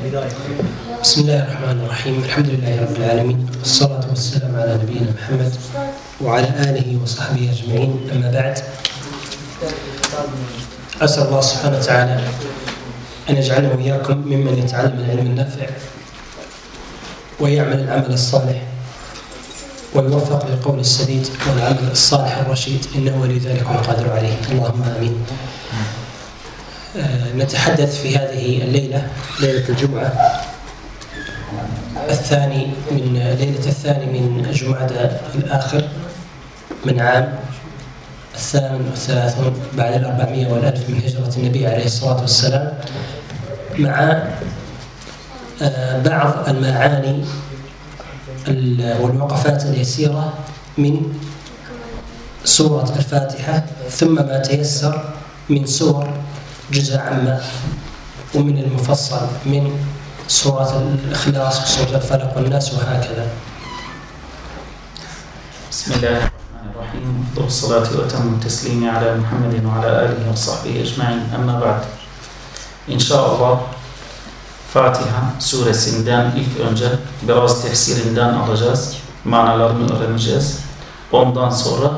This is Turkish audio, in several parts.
بسم الله الرحمن الرحيم. الحمد لله رب العالمين. والصلاة والسلام على نبينا محمد وعلى آله وصحبه أجمعين. أما بعد أسأل الله سبحانه وتعالى أن يجعلنا وإياكم ممن يتعلم العلم النافع ويعمل العمل الصالح ويوفق للقول السديد والعمل الصالح الرشيد. إنه ولي ذلك والقادر عليه. اللهم آمين. نتحدث في هذه الليلة ليلة الجمعة الثاني من ليلة الثاني من جمعة الآخر من عام الثامن والثلاثون بعد الأربعمائة والألف من هجرة النبي عليه الصلاة والسلام مع آه، بعض المعاني ال- والوقفات اليسيرة من سورة الفاتحة ثم ما تيسر من سور جزء عامة ومن المفصل من سورة الإخلاص وسورة الفلق والناس وهكذا بسم الله الرحمن الرحيم أفضل الصلاة وأتم التسليم على محمد وعلى آله وصحبه أجمعين أما بعد İnşallah Fatiha suresinden ilk önce biraz tefsirinden alacağız. Manalarını öğreneceğiz. Ondan sonra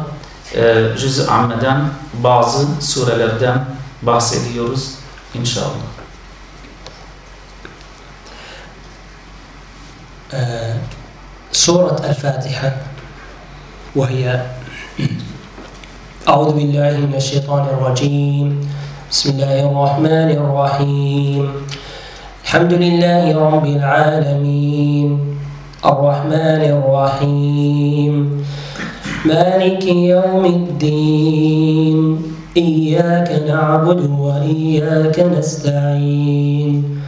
e, Cüz-i Amme'den bazı surelerden bahsediyoruz inşallah. سورة الفاتحة وهي أعوذ بالله من الشيطان الرجيم بسم الله الرحمن الرحيم الحمد لله رب العالمين الرحمن الرحيم مالك يوم الدين إياك نعبد وإياك نستعين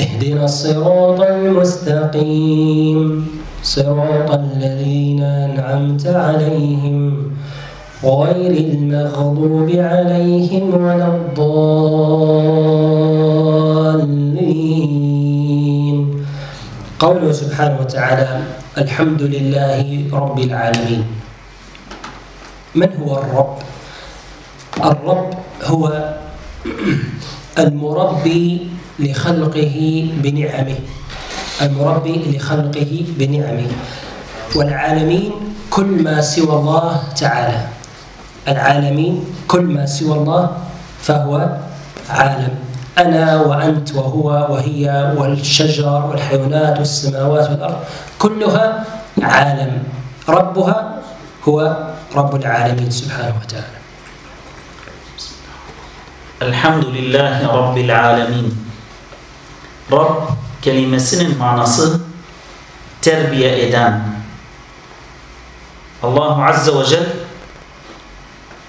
اهدنا الصراط المستقيم. صراط الذين أنعمت عليهم. غير المغضوب عليهم ولا الضالين. قوله سبحانه وتعالى الحمد لله رب العالمين. من هو الرب؟ الرب هو المربي لخلقه بنعمه. المربي لخلقه بنعمه. والعالمين كل ما سوى الله تعالى. العالمين كل ما سوى الله فهو عالم. أنا وأنت وهو وهي والشجر والحيوانات والسماوات والأرض كلها عالم. ربها هو رب العالمين سبحانه وتعالى. Elhamdülillahi Rabbil Alemin. Rab kelimesinin manası terbiye eden. Allahu Azze ve Celle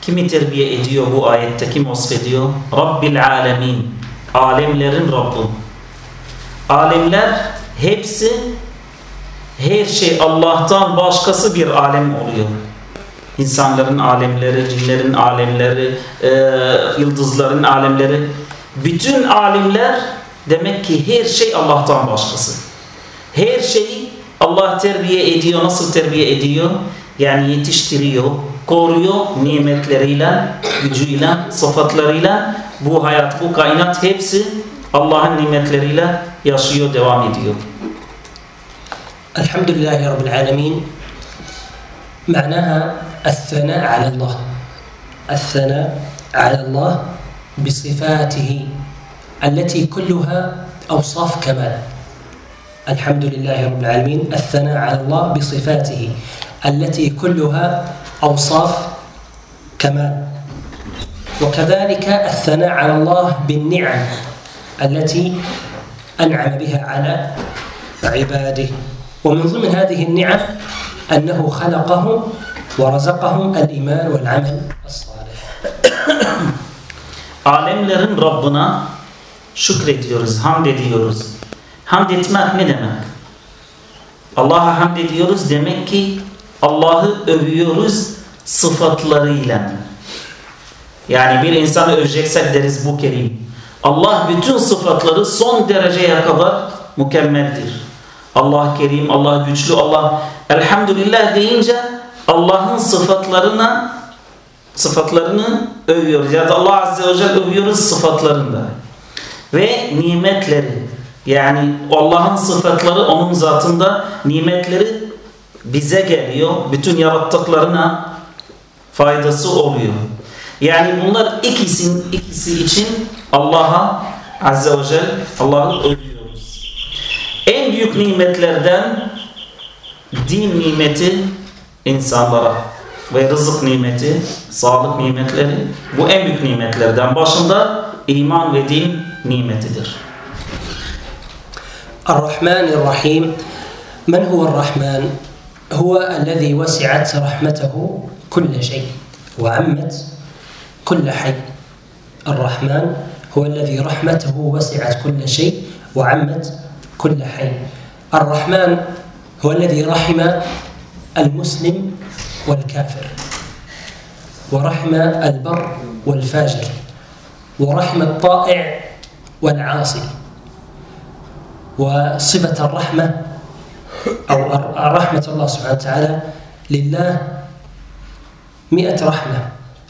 kimi terbiye ediyor bu ayette? Kim vasfediyor? Rabbil Alemin. Alemlerin Rabbi. Alemler hepsi her şey Allah'tan başkası bir alem oluyor İnsanların alemleri, cinlerin alemleri, e, yıldızların alemleri. Bütün alemler demek ki her şey Allah'tan başkası. Her şeyi Allah terbiye ediyor. Nasıl terbiye ediyor? Yani yetiştiriyor, koruyor nimetleriyle, gücüyle, sıfatlarıyla. Bu hayat, bu kainat hepsi Allah'ın nimetleriyle yaşıyor, devam ediyor. الحمد لله رب العالمين معناها الثناء على الله. الثناء على الله بصفاته التي كلها أوصاف كمال. الحمد لله رب العالمين. الثناء على الله بصفاته التي كلها أوصاف كمال. وكذلك الثناء على الله بالنعم التي أنعم بها على عباده. ومن ضمن هذه النعم أنه خلقهم ورزقهم الإيمان والعمل الصالح Alemlerin Rabbına şükrediyoruz, hamd ediyoruz. Hamd etmek ne demek? Allah'a hamd ediyoruz demek ki Allah'ı övüyoruz sıfatlarıyla. Yani bir insanı öveceksek deriz bu kerim. Allah bütün sıfatları son dereceye kadar mükemmeldir. Allah kerim, Allah güçlü, Allah elhamdülillah deyince Allah'ın sıfatlarına sıfatlarını övüyoruz. Ya da Allah Azze ve Celle övüyoruz sıfatlarında. Ve nimetleri. Yani Allah'ın sıfatları onun zatında nimetleri bize geliyor. Bütün yarattıklarına faydası oluyor. Yani bunlar ikisin, ikisi için Allah'a Azze ve Celle Allah'ı övüyoruz. En büyük nimetlerden din nimeti insanlara ve rızık nimeti, sağlık nimetleri bu en büyük nimetlerden. Başında iman ve din nimetidir. الرحمن الرحيم من هو الرحمن هو الذي وسعت رحمته كل شيء وعمت كل حي الرحمن هو الذي رحمته وسعت كل شيء وعمت كل حي الرحمن هو الذي رحم المسلم والكافر ورحم البر والفاجر ورحم الطائع والعاصي وصفة الرحمة أو رحمة الله سبحانه وتعالى لله مئة رحمة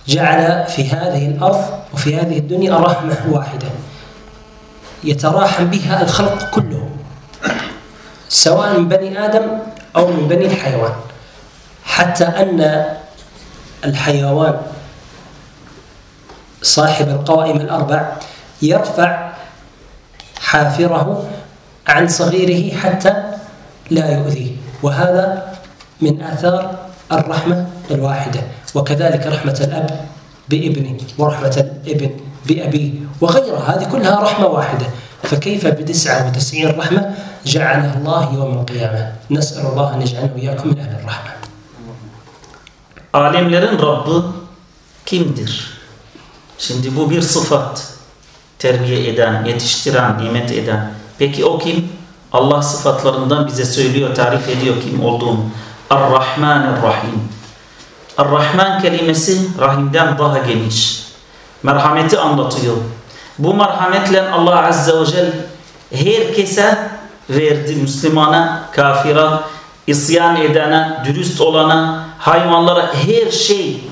جعل في هذه الأرض وفي هذه الدنيا رحمة واحدة يتراحم بها الخلق كلهم سواء من بني آدم أو من بني الحيوان حتى أن الحيوان صاحب القوائم الأربع يرفع حافره عن صغيره حتى لا يؤذيه. وهذا من آثار الرحمة الواحدة. وكذلك رحمة الأب بابنه ورحمة الابن بأبيه وغيرها. هذه كلها رحمة واحدة. فكيف بتسعة وتسعين رحمة جعلها الله يوم القيامة؟ نسأل الله أن يجعلنا وإياكم من أهل الرحمة. Alemlerin Rabbi kimdir? Şimdi bu bir sıfat. Terbiye eden, yetiştiren, nimet eden. Peki o kim? Allah sıfatlarından bize söylüyor, tarif ediyor kim olduğunu. Ar-Rahman-Rahim. Ar-Rahman kelimesi rahimden daha geniş. Merhameti anlatıyor. Bu merhametle Allah Azze ve Celle herkese verdi. Müslümana, kafira, isyan edene, dürüst olana, hayvanlara her şey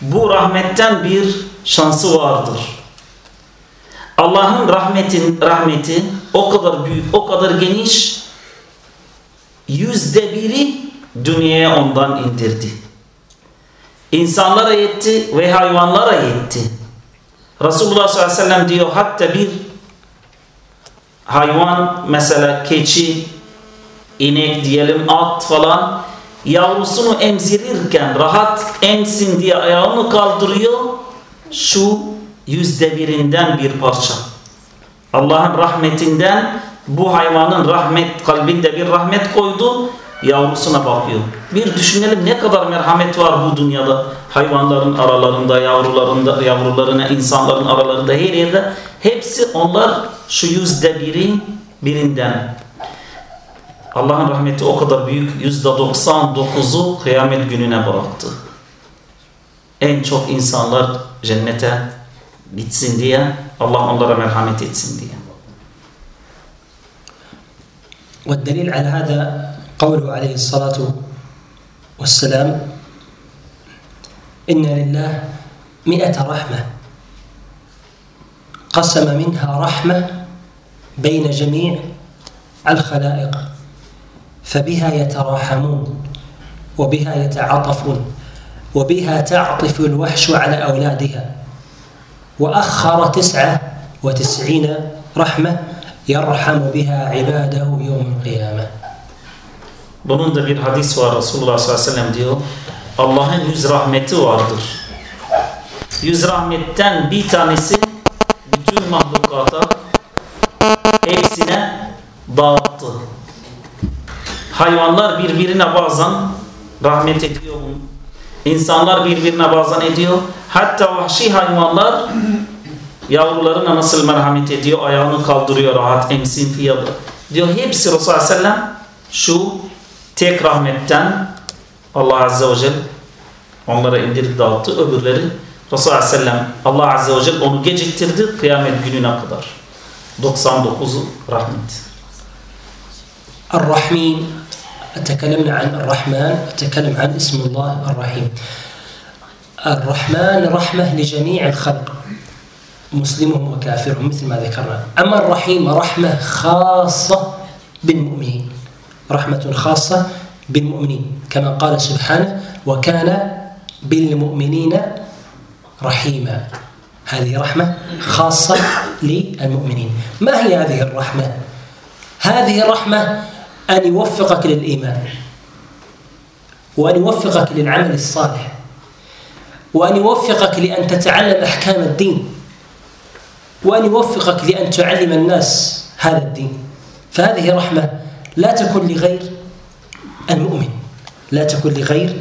bu rahmetten bir şansı vardır. Allah'ın rahmetin rahmeti o kadar büyük, o kadar geniş yüzde biri dünyaya ondan indirdi. İnsanlara yetti ve hayvanlara yetti. Resulullah sallallahu aleyhi ve sellem diyor hatta bir hayvan mesela keçi, inek diyelim at falan yavrusunu emzirirken rahat emsin diye ayağını kaldırıyor şu yüzde birinden bir parça. Allah'ın rahmetinden bu hayvanın rahmet kalbinde bir rahmet koydu yavrusuna bakıyor. Bir düşünelim ne kadar merhamet var bu dünyada. Hayvanların aralarında, yavrularında, yavrularına, insanların aralarında her yerde. Hepsi onlar şu yüzde biri birinden. Allah'ın rahmeti o kadar büyük. Yüzde 99'u kıyamet gününe bıraktı. En çok insanlar cennete gitsin diye Allah onlara merhamet etsin diye. والدليل على هذا قوله عليه الصلاة والسلام إن لله مئة رحمة قسم منها رحمة بين جميع الخلائق فبها يتراحمون وبها يتعاطفون وبها تعطف الوحش على أولادها وأخر تسعة وتسعين رحمة يرحم بها عباده يوم القيامة Bunun da bir hadis var Resulullah sallallahu aleyhi ve sellem diyor. Allah'ın yüz rahmeti vardır. Yüz rahmetten bir tanesi bütün mahlukata hepsine dağıttı. Hayvanlar birbirine bazen rahmet ediyor. İnsanlar birbirine bazen ediyor. Hatta vahşi hayvanlar yavrularına nasıl merhamet ediyor? Ayağını kaldırıyor rahat emsin fiyadı. Diyor hepsi Resulullah sellem şu tek rahmetten Allah Azze ve Celle onlara indirip dağıttı. Öbürleri Resulullah Aleyhisselam Allah Azze ve Celle onu geciktirdi kıyamet gününe kadar. 99'u rahmet. الرحمين تكلمنا عن الرحمن أتكلم عن اسم الله الرحيم. الرحمن رحمة لجميع الخلق مسلمهم وكافرهم مثل ما ذكرنا. أما الرحيم رحمة خاصة بالمؤمنين رحمة خاصة بالمؤمنين كما قال سبحانه وكان بالمؤمنين رحيما. هذه رحمة خاصة للمؤمنين. ما هي هذه الرحمة؟ هذه الرحمة أن يوفقك للإيمان وأن يوفقك للعمل الصالح وأن يوفقك لأن تتعلم أحكام الدين وأن يوفقك لأن تعلم الناس هذا الدين. فهذه رحمة لا تكون لغير المؤمن لا تكون لغير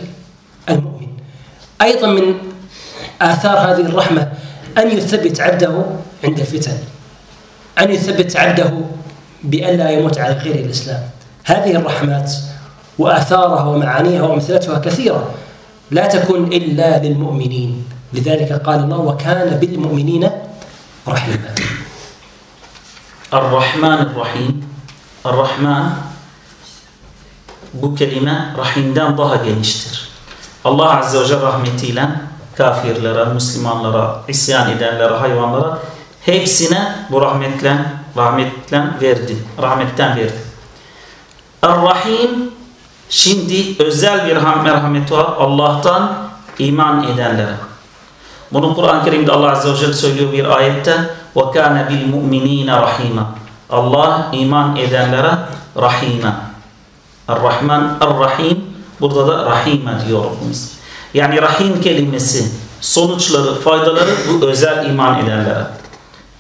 المؤمن. أيضا من آثار هذه الرحمة أن يثبت عبده عند الفتن أن يثبت عبده بأن لا يموت على غير الإسلام. هذه الرحمات وآثارها ومعانيها وأمثلتها كثيرة لا تكون إلا للمؤمنين. لذلك قال الله وكان بالمؤمنين رحيما. الرحمن الرحيم. الرحمن بكلمة رحيم دان ضها جنشتر الله عز وجل رحمتي لأن كافر لرا مسلمان لرا عسيان إدان لرا حيوان لرا هيبسنا برحمت لأن رحمت لأن فيردي رحمت لأن فيردي. Er-Rahim şimdi özel bir merhameti var Allah'tan iman edenlere. Bunu Kur'an-ı Kerim'de Allah Azze ve Celle söylüyor bir ayette وَكَانَ بِالْمُؤْمِنِينَ رَحِيمًا Allah iman edenlere rahime. Er-Rahman, Er-Rahim burada da rahime diyor Rabbimiz. Yani rahim kelimesi sonuçları, faydaları bu özel iman edenlere.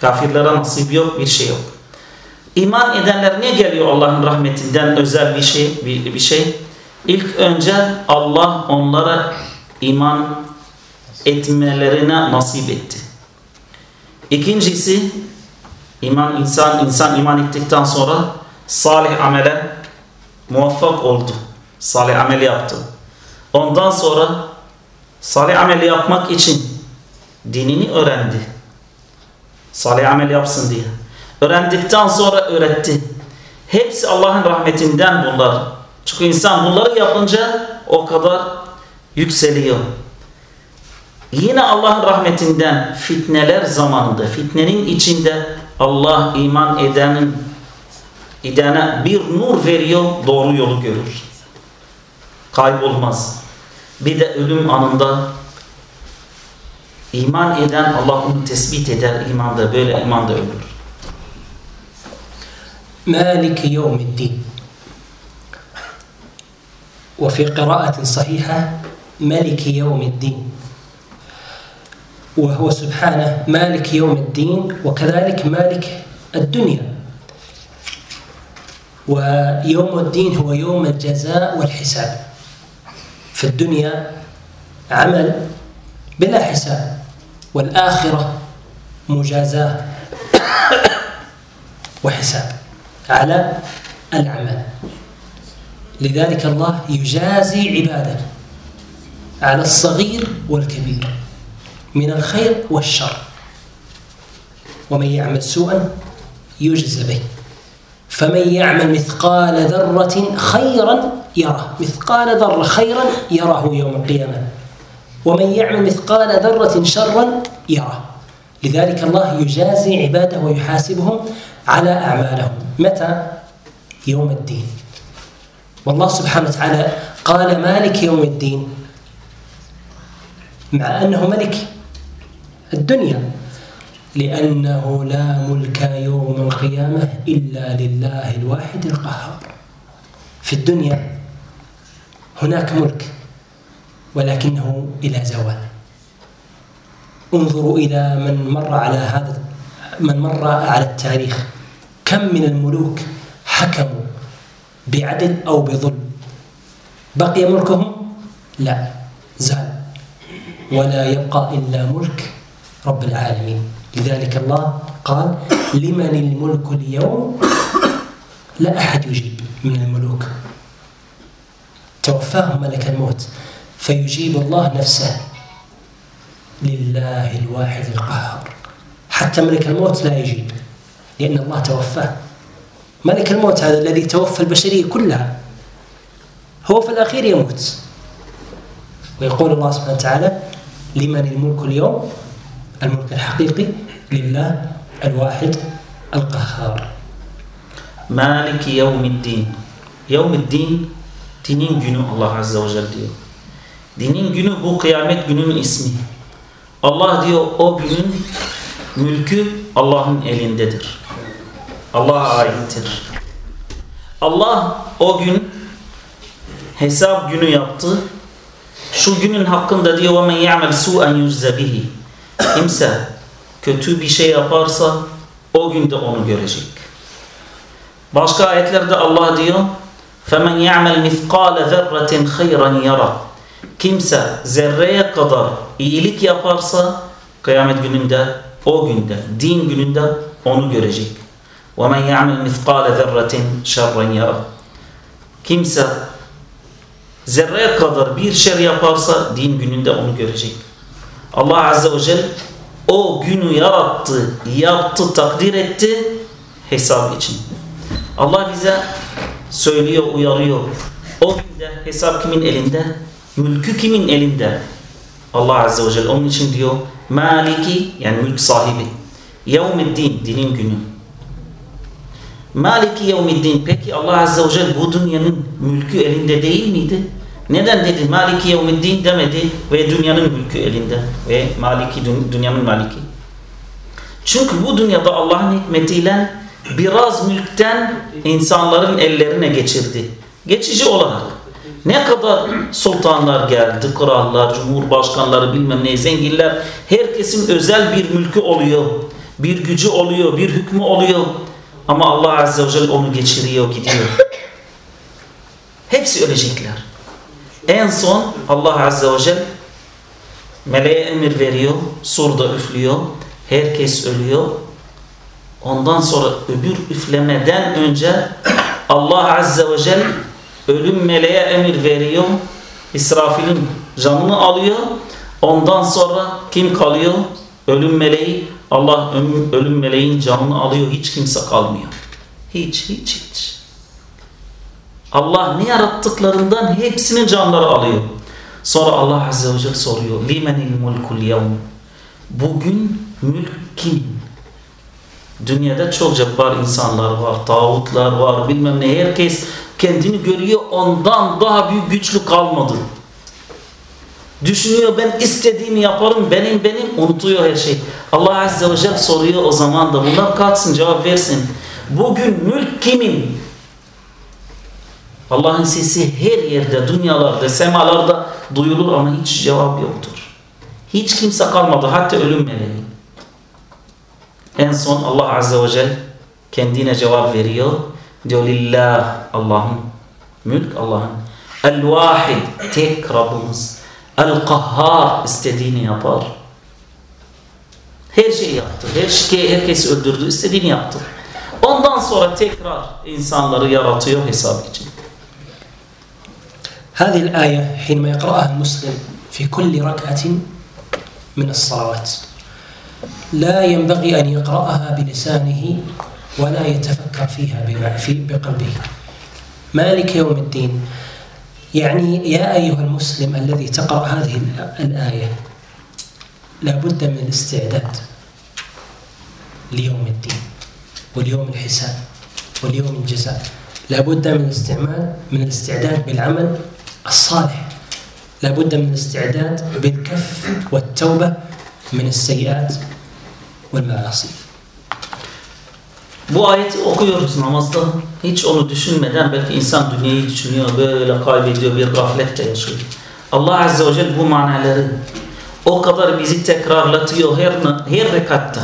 Kafirlere nasip yok, bir şey yok. İman edenler ne geliyor Allah'ın rahmetinden özel bir şey, bir, bir şey? İlk önce Allah onlara iman etmelerine nasip etti. İkincisi iman insan insan iman ettikten sonra salih amele muvaffak oldu. Salih amel yaptı. Ondan sonra salih amel yapmak için dinini öğrendi. Salih amel yapsın diye. Öğrendikten sonra öğretti. Hepsi Allah'ın rahmetinden bunlar. Çünkü insan bunları yapınca o kadar yükseliyor. Yine Allah'ın rahmetinden fitneler zamanında, fitnenin içinde Allah iman edenin edene bir nur veriyor, doğru yolu görür. Kaybolmaz. Bir de ölüm anında iman eden Allah onu tespit eder imanda, böyle imanda ölür. مالك يوم الدين. وفي قراءة صحيحة ملك يوم الدين. وهو سبحانه مالك يوم الدين وكذلك مالك الدنيا. ويوم الدين هو يوم الجزاء والحساب. في الدنيا عمل بلا حساب والآخرة مجازاة وحساب. على العمل. لذلك الله يجازي عباده على الصغير والكبير من الخير والشر. ومن يعمل سوءا يجز به. فمن يعمل مثقال ذرة خيرا يره. مثقال ذرة خيرا يره يوم القيامة. ومن يعمل مثقال ذرة شرا يره. لذلك الله يجازي عباده ويحاسبهم على أعمالهم. متى؟ يوم الدين. والله سبحانه وتعالى قال مالك يوم الدين. مع أنه ملك الدنيا. لأنه لا ملك يوم القيامة إلا لله الواحد القهار. في الدنيا هناك ملك ولكنه إلى زوال. انظروا إلى من مر على هذا من مر على التاريخ كم من الملوك حكموا بعدل أو بظلم؟ بقي ملكهم؟ لا زال. ولا يبقى إلا ملك رب العالمين. لذلك الله قال لمن الملك اليوم لا أحد يجيب من الملوك. توفاهم ملك الموت فيجيب الله نفسه. لله الواحد القهار. حتى ملك الموت لا يجيب لأن الله توفاه ملك الموت هذا الذي توفى البشرية كلها هو في الأخير يموت ويقول الله سبحانه وتعالى لمن الملك اليوم الملك الحقيقي لله الواحد القهار Maliki yevmiddin. Yevmiddin dinin günü Allah Azze ve Celle diyor. Dinin günü bu gününün ismi. Allah diyor o günün mülkü Allah'ın elindedir. Allah'a aittir. Allah o gün hesap günü yaptı. Şu günün hakkında diyor وَمَنْ يَعْمَلْ سُوءًا يُجْزَ بِهِ Kimse kötü bir şey yaparsa o günde onu görecek. Başka ayetlerde Allah diyor فَمَنْ يَعْمَلْ مِثْقَالَ ذَرَّةٍ خَيْرًا يَرَى Kimse zerreye kadar iyilik yaparsa kıyamet gününde o günde, din gününde onu görecek. وَمَنْ يَعْمَلْ مِثْقَالَ ذَرَّةٍ شَرًّا يَرَى Kimse zerreye kadar bir şer yaparsa din gününde onu görecek. Allah Azze ve Celle o günü yarattı, yaptı, takdir etti hesap için. Allah bize söylüyor, uyarıyor. O günde hesap kimin elinde? Mülkü kimin elinde? Allah Azze ve Celle onun için diyor Maliki yani mülk sahibi. Yevmiddin dinin günü. Maliki yevmiddin peki Allah Azze ve Celle bu dünyanın mülkü elinde değil miydi? Neden dedi Maliki yevmiddin demedi ve dünyanın mülkü elinde ve Maliki dünyanın maliki? Çünkü bu dünyada Allah'ın hikmetiyle biraz mülkten insanların ellerine geçirdi. Geçici olarak. Ne kadar sultanlar geldi, krallar, cumhurbaşkanları bilmem ne, zenginler. Herkesin özel bir mülkü oluyor. Bir gücü oluyor, bir hükmü oluyor. Ama Allah Azze ve Celle onu geçiriyor, gidiyor. Hepsi ölecekler. En son Allah Azze ve Celle meleğe emir veriyor, surda üflüyor. Herkes ölüyor. Ondan sonra öbür üflemeden önce Allah Azze ve Celle ölüm meleğe emir veriyor. İsrafil'in canını alıyor. Ondan sonra kim kalıyor? Ölüm meleği. Allah ölüm meleğin canını alıyor. Hiç kimse kalmıyor. Hiç, hiç, hiç. Allah ne yarattıklarından hepsinin canları alıyor. Sonra Allah Azze ve Celle soruyor. Limenil mulkul yevm. Bugün mülk kimin? Dünyada çok cebbar insanlar var, tağutlar var, bilmem ne. Herkes kendini görüyor, ondan daha büyük güçlü kalmadı. Düşünüyor ben istediğimi yaparım, benim benim, unutuyor her şey. Allah Azze ve Celle soruyor o zaman da bunlar kalksın cevap versin. Bugün mülk kimin? Allah'ın sesi her yerde, dünyalarda, semalarda duyulur ama hiç cevap yoktur. Hiç kimse kalmadı, hatta ölüm meleği. En son Allah Azze ve Celle kendine cevap veriyor. ديو الله اللهم ملك الله الواحد تيك ربمز القهار استديني يا بار هيرشي يقتل هيرشي هيركيس اردردو استديني يقتل Ondan sonra tekrar insanları yaratıyor hesap için. هذه الآية حينما يقرأها المسلم في كل ركعة من الصلوات لا ينبغي أن يقرأها بلسانه ولا يتفكر فيها بقلبه. مالك يوم الدين. يعني يا أيها المسلم الذي تقرأ هذه الآية لا بد من الاستعداد ليوم الدين واليوم الحساب واليوم الجزاء. لا بد من الاستعمال من الاستعداد بالعمل الصالح. لا بد من الاستعداد بالكف والتوبة من السيئات والمعاصي. Bu ayeti okuyoruz namazda. Hiç onu düşünmeden belki insan dünyayı düşünüyor, böyle kaybediyor, bir gaflette yaşıyor. Allah Azze ve Celle bu manaları o kadar bizi tekrarlatıyor her, her rekatta.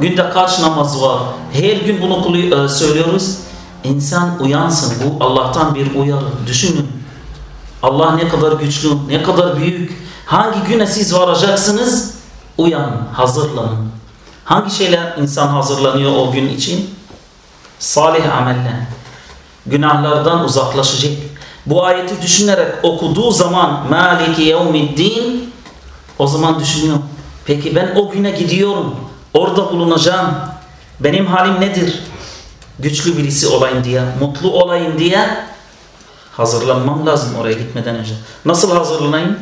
Günde kaç namaz var? Her gün bunu söylüyoruz. İnsan uyansın. Bu Allah'tan bir uyarı. Düşünün. Allah ne kadar güçlü, ne kadar büyük. Hangi güne siz varacaksınız? Uyanın, hazırlanın. Hangi şeyler insan hazırlanıyor o gün için? Salih ameller. Günahlardan uzaklaşacak. Bu ayeti düşünerek okuduğu zaman Maliki yevmiddin o zaman düşünüyor. Peki ben o güne gidiyorum. Orada bulunacağım. Benim halim nedir? Güçlü birisi olayım diye, mutlu olayım diye hazırlanmam lazım oraya gitmeden önce. Nasıl hazırlanayım?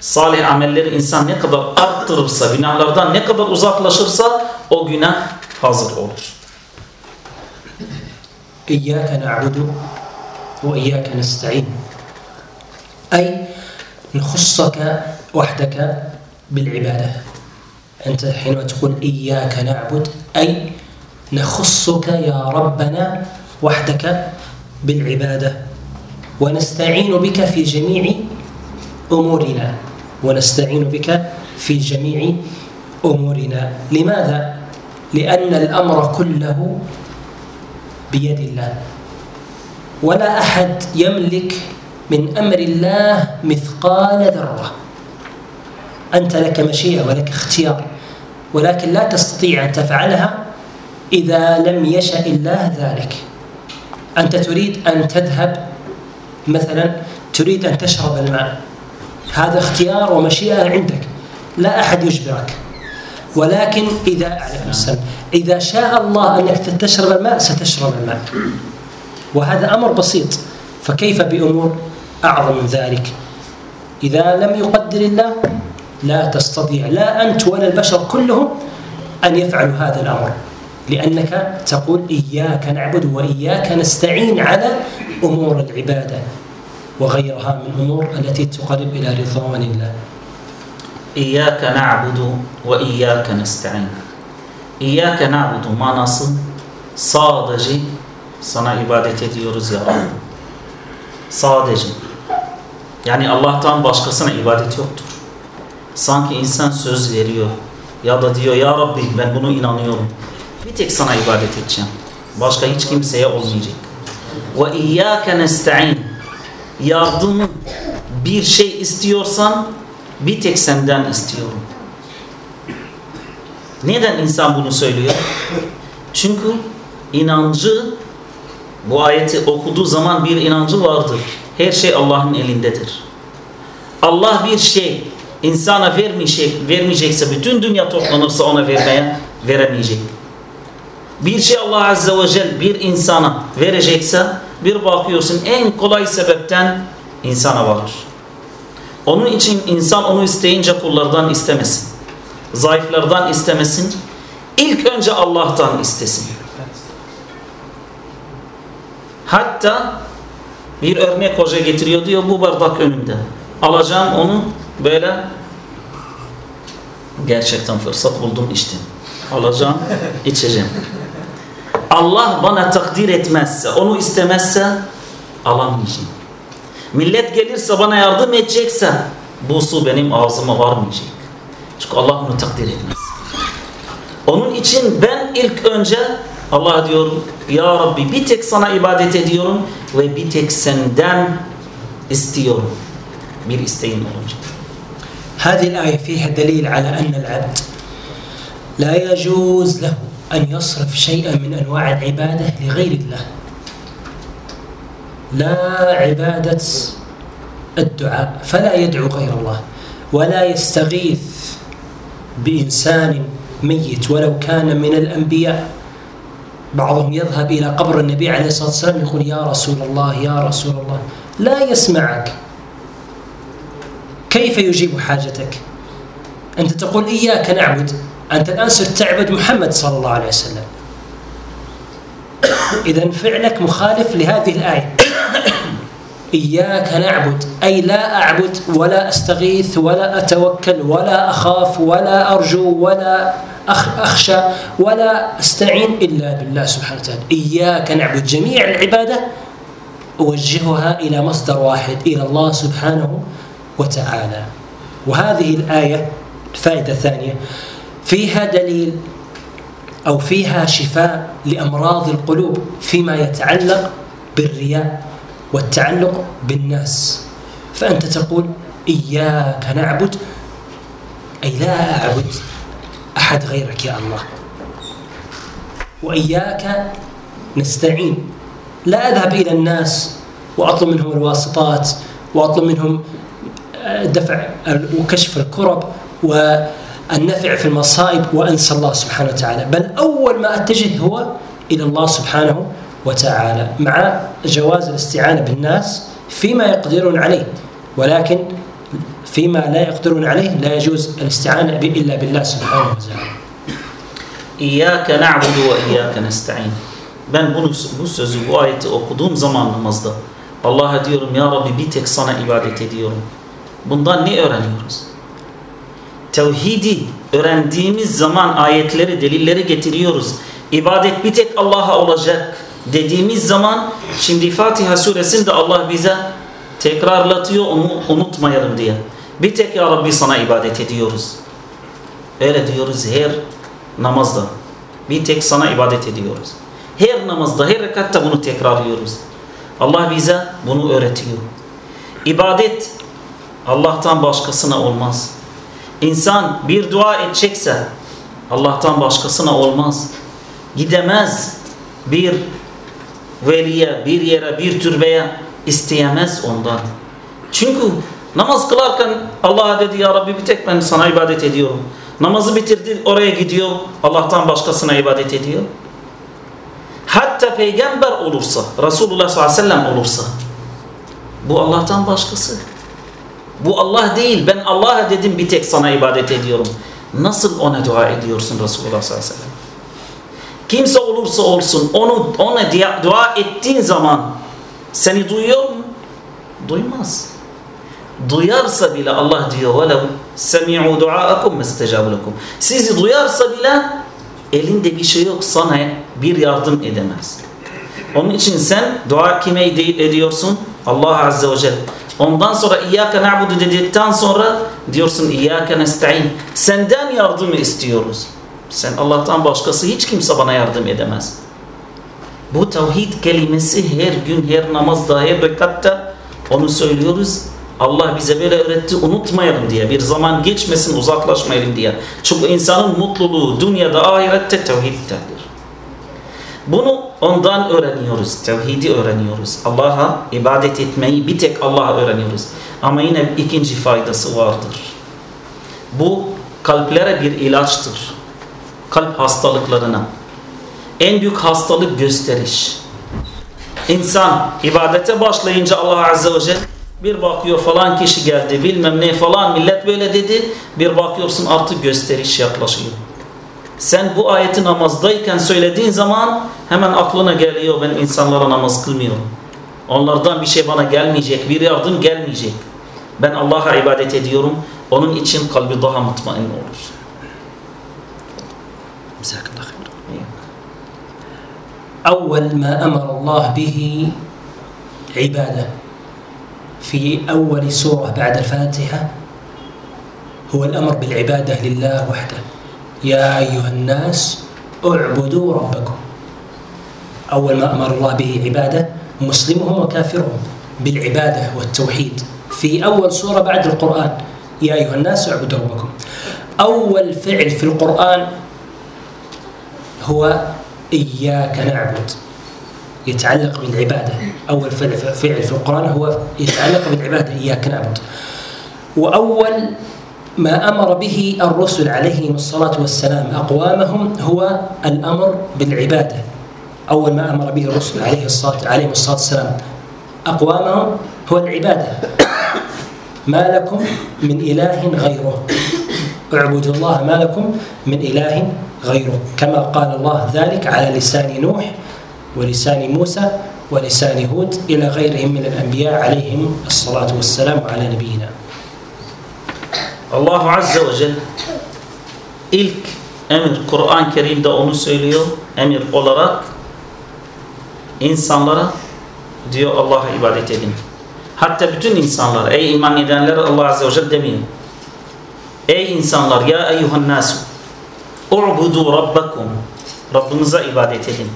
Salih amelleri insan ne kadar arttırırsa, günahlardan ne kadar uzaklaşırsa o günah hazır olur. إياك نعبد وإياك نستعين. أي نخصك وحدك بالعبادة. أنت حينما تقول إياك نعبد أي نخصك يا ربنا وحدك بالعبادة. ونستعين بك في جميع أمورنا. ونستعين بك في جميع أمورنا. لماذا؟ لأن الأمر كله بيد الله. ولا أحد يملك من أمر الله مثقال ذرة. أنت لك مشيئة ولك اختيار ولكن لا تستطيع أن تفعلها إذا لم يشأ الله ذلك. أنت تريد أن تذهب مثلا تريد أن تشرب الماء. هذا اختيار ومشيئة عندك. لا أحد يجبرك. ولكن إذا عليكم السلام إذا شاء الله أنك تشرب الماء ستشرب الماء وهذا أمر بسيط. فكيف بأمور أعظم من ذلك؟ إذا لم يقدر الله لا تستطيع لا أنت ولا البشر كلهم أن يفعلوا هذا الأمر. لأنك تقول إياك نعبد وإياك نستعين على أمور العبادة وغيرها من أمور التي تقرب إلى رضوان الله. na'budu ve iyyâke nesta'in. İyyâke na'budu manası sadece sana ibadet ediyoruz ya Rabbi. Sadece. Yani Allah'tan başkasına ibadet yoktur. Sanki insan söz veriyor ya da diyor ya Rabbi ben bunu inanıyorum. Bir tek sana ibadet edeceğim. Başka hiç kimseye olmayacak. Ve iyyâke nesta'in. Yardımı bir şey istiyorsan bir tek senden istiyorum. Neden insan bunu söylüyor? Çünkü inancı bu ayeti okuduğu zaman bir inancı vardır. Her şey Allah'ın elindedir. Allah bir şey insana vermeyecek, vermeyecekse bütün dünya toplanırsa ona vermeye veremeyecek. Bir şey Allah Azze ve Celle bir insana verecekse bir bakıyorsun en kolay sebepten insana varır. Onun için insan onu isteyince kullardan istemesin. Zayıflardan istemesin. İlk önce Allah'tan istesin. Hatta bir örnek hoca getiriyor diyor bu bardak önümde. Alacağım onu böyle gerçekten fırsat buldum içtim. Alacağım içeceğim. Allah bana takdir etmezse onu istemezse alamayacağım. Millet gelirse bana yardım edecekse bu su benim ağzıma varmayacak. Çünkü Allah onu takdir etmez. Onun için ben ilk önce Allah diyorum Ya Rabbi bir tek sana ibadet ediyorum ve bir tek senden istiyorum. Bir isteğim olacak. هذه الآية فيها دليل على أن العبد لا يجوز له أن يصرف شيئا من أنواع العبادة لغير الله لا عبادة الدعاء فلا يدعو غير الله ولا يستغيث بإنسان ميت ولو كان من الأنبياء. بعضهم يذهب إلى قبر النبي عليه الصلاة والسلام يقول يا رسول الله يا رسول الله لا يسمعك. كيف يجيب حاجتك؟ أنت تقول إياك نعبد. أنت الآن صرت تعبد محمد صلى الله عليه وسلم. إذا فعلك مخالف لهذه الآية. إياك نعبد أي لا أعبد ولا أستغيث ولا أتوكل ولا أخاف ولا أرجو ولا أخشى ولا أستعين إلا بالله سبحانه وتعالى. إياك نعبد جميع العبادة أوجهها إلى مصدر واحد إلى الله سبحانه وتعالى. وهذه الآية الفائدة الثانية فيها دليل أو فيها شفاء لأمراض القلوب فيما يتعلق بالرياء. والتعلق بالناس. فأنت تقول إياك نعبد أي لا أعبد أحد غيرك يا الله. وإياك نستعين. لا أذهب إلى الناس وأطلب منهم الواسطات وأطلب منهم دفع وكشف الكرب والنفع في المصائب وأنسى الله سبحانه وتعالى. بل أول ما أتجه هو إلى الله سبحانه وتعالى مع جواز الاستعانة بالناس فيما يقدرون عليه ولكن فيما لا يقدرون عليه لا يجوز الاستعانة إلا بالله سبحانه وتعالى İyyâke na'budu ve iyyâke nesta'in. Ben bunu, bu sözü, bu ayeti okuduğum zaman namazda Allah'a diyorum ya Rabbi bir tek sana ibadet ediyorum. Bundan ne öğreniyoruz? Tevhidi öğrendiğimiz zaman ayetleri, delilleri getiriyoruz. İbadet bir tek Allah'a olacak dediğimiz zaman şimdi Fatiha suresinde Allah bize tekrarlatıyor onu unutmayalım diye. Bir tek ya Rabbi sana ibadet ediyoruz. Öyle diyoruz her namazda. Bir tek sana ibadet ediyoruz. Her namazda, her rekatta bunu tekrarlıyoruz. Allah bize bunu öğretiyor. İbadet Allah'tan başkasına olmaz. İnsan bir dua edecekse Allah'tan başkasına olmaz. Gidemez bir veliye, bir yere, bir türbeye isteyemez ondan. Çünkü namaz kılarken Allah'a dedi ya Rabbi bir tek ben sana ibadet ediyorum. Namazı bitirdi oraya gidiyor Allah'tan başkasına ibadet ediyor. Hatta peygamber olursa Resulullah sallallahu aleyhi ve sellem olursa bu Allah'tan başkası. Bu Allah değil ben Allah'a dedim bir tek sana ibadet ediyorum. Nasıl ona dua ediyorsun Resulullah sallallahu aleyhi ve sellem? Kimse olursa olsun onu ona dua ettiğin zaman seni duyuyor mu? Duymaz. Duyarsa bile Allah diyor وَلَوْ سَمِعُوا دُعَاءَكُمْ مَسْتَجَابُ لَكُمْ Sizi duyarsa bile elinde bir şey yok sana bir yardım edemez. Onun için sen dua kime ediyorsun? Allah Azze ve Celle. Ondan sonra İyyâke na'budu dedikten sonra diyorsun İyyâke nesta'in. Senden yardımı istiyoruz. Sen Allah'tan başkası hiç kimse bana yardım edemez. Bu tevhid kelimesi her gün, her namazda, her rekatta onu söylüyoruz. Allah bize böyle öğretti unutmayalım diye. Bir zaman geçmesin uzaklaşmayalım diye. Çünkü insanın mutluluğu dünyada ahirette tevhiddedir. Bunu ondan öğreniyoruz. Tevhidi öğreniyoruz. Allah'a ibadet etmeyi bir tek Allah'a öğreniyoruz. Ama yine ikinci faydası vardır. Bu kalplere bir ilaçtır. Kalp hastalıklarına. En büyük hastalık gösteriş. İnsan ibadete başlayınca Allah Azze ve Celle bir bakıyor falan kişi geldi bilmem ne falan millet böyle dedi. Bir bakıyorsun artık gösteriş yaklaşıyor. Sen bu ayeti namazdayken söylediğin zaman hemen aklına geliyor ben insanlara namaz kılmıyorum. Onlardan bir şey bana gelmeyecek, bir yardım gelmeyecek. Ben Allah'a ibadet ediyorum. Onun için kalbi daha mutmain olur. جزاك الله خير. أول ما أمر الله به عبادة في أول سورة بعد الفاتحة هو الأمر بالعبادة لله وحده. يا أيها الناس اعبدوا ربكم. أول ما أمر الله به عبادة مسلمهم وكافرهم بالعبادة والتوحيد في أول سورة بعد القرآن. يا أيها الناس اعبدوا ربكم. أول فعل في القرآن هو إياك نعبد. يتعلق بالعبادة. أول فعل في القرآن هو يتعلق بالعبادة إياك نعبد. وأول ما أمر به الرسل عليهم الصلاة والسلام أقوامهم هو الأمر بالعبادة. أول ما أمر به الرسل عليه الصلاة عليهم الصلاة والسلام أقوامهم هو العبادة. ما لكم من إله غيره. اعبدوا الله ما لكم من إله غيره كما قال الله ذلك على لسان نوح ولسان موسى ولسان هود إلى غيرهم من الأنبياء عليهم الصلاة والسلام على نبينا Allah Azze ve Celle ilk emir Kur'an-ı Kerim'de onu söylüyor. Emir olarak insanlara diyor Allah'a ibadet edin. Hatta bütün insanlar ey iman edenler Allah Azze ve Celle demiyor. Ey insanlar ya eyyuhan nasu u'budu rabbakum Rabbinize ibadet edin.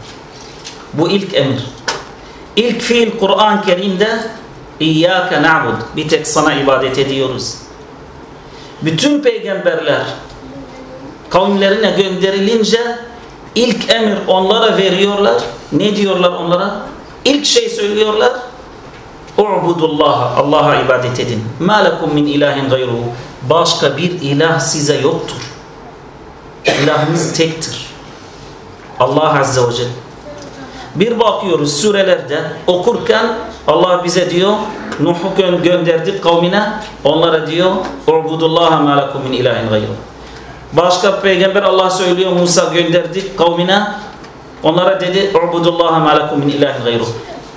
Bu ilk emir. İlk fiil Kur'an-ı Kerim'de İyyâke na'bud bir tek sana ibadet ediyoruz. Bütün peygamberler kavimlerine gönderilince ilk emir onlara veriyorlar. Ne diyorlar onlara? İlk şey söylüyorlar. U'budullaha Allah'a ibadet edin. Ma lekum min ilahin gayruhu. Başka bir ilah size yoktur. İlahınız tektir. Allah Azze ve Celle. Bir bakıyoruz surelerde okurken Allah bize diyor Nuh'u gö gönderdik kavmine onlara diyor U'budullaha ma ilahin gayruhu. Başka peygamber Allah söylüyor Musa gönderdi kavmine. Onlara dedi Ubudullaha ma ilahin gayruh.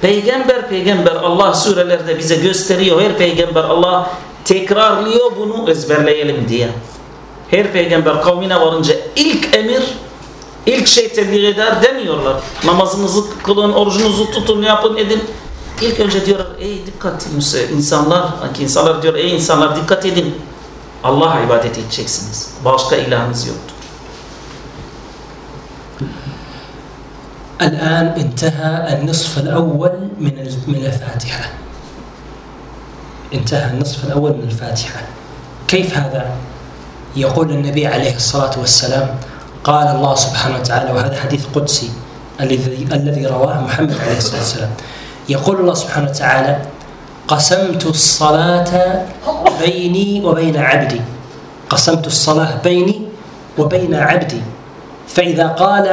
Peygamber peygamber Allah surelerde bize gösteriyor. Her peygamber Allah tekrarlıyor bunu ezberleyelim diye. Her peygamber kavmine varınca ilk emir ilk şey tebliğ eder demiyorlar. Namazınızı kılın, orucunuzu tutun, yapın, edin. İlk önce diyorlar ey dikkat insanlar, insanlar diyor ey insanlar dikkat edin. Allah'a ibadet edeceksiniz. Başka ilahınız yoktur. الآن انتهى النصف الأول من من الفاتحة انتهى النصف الأول من الفاتحة كيف هذا؟ يقول النبي عليه الصلاة والسلام قال الله سبحانه وتعالى وهذا حديث قدسي الذي الذي رواه محمد عليه الصلاة والسلام. يقول الله سبحانه وتعالى قسمت الصلاة بيني وبين عبدي. قسمت الصلاة بيني وبين عبدي. فإذا قال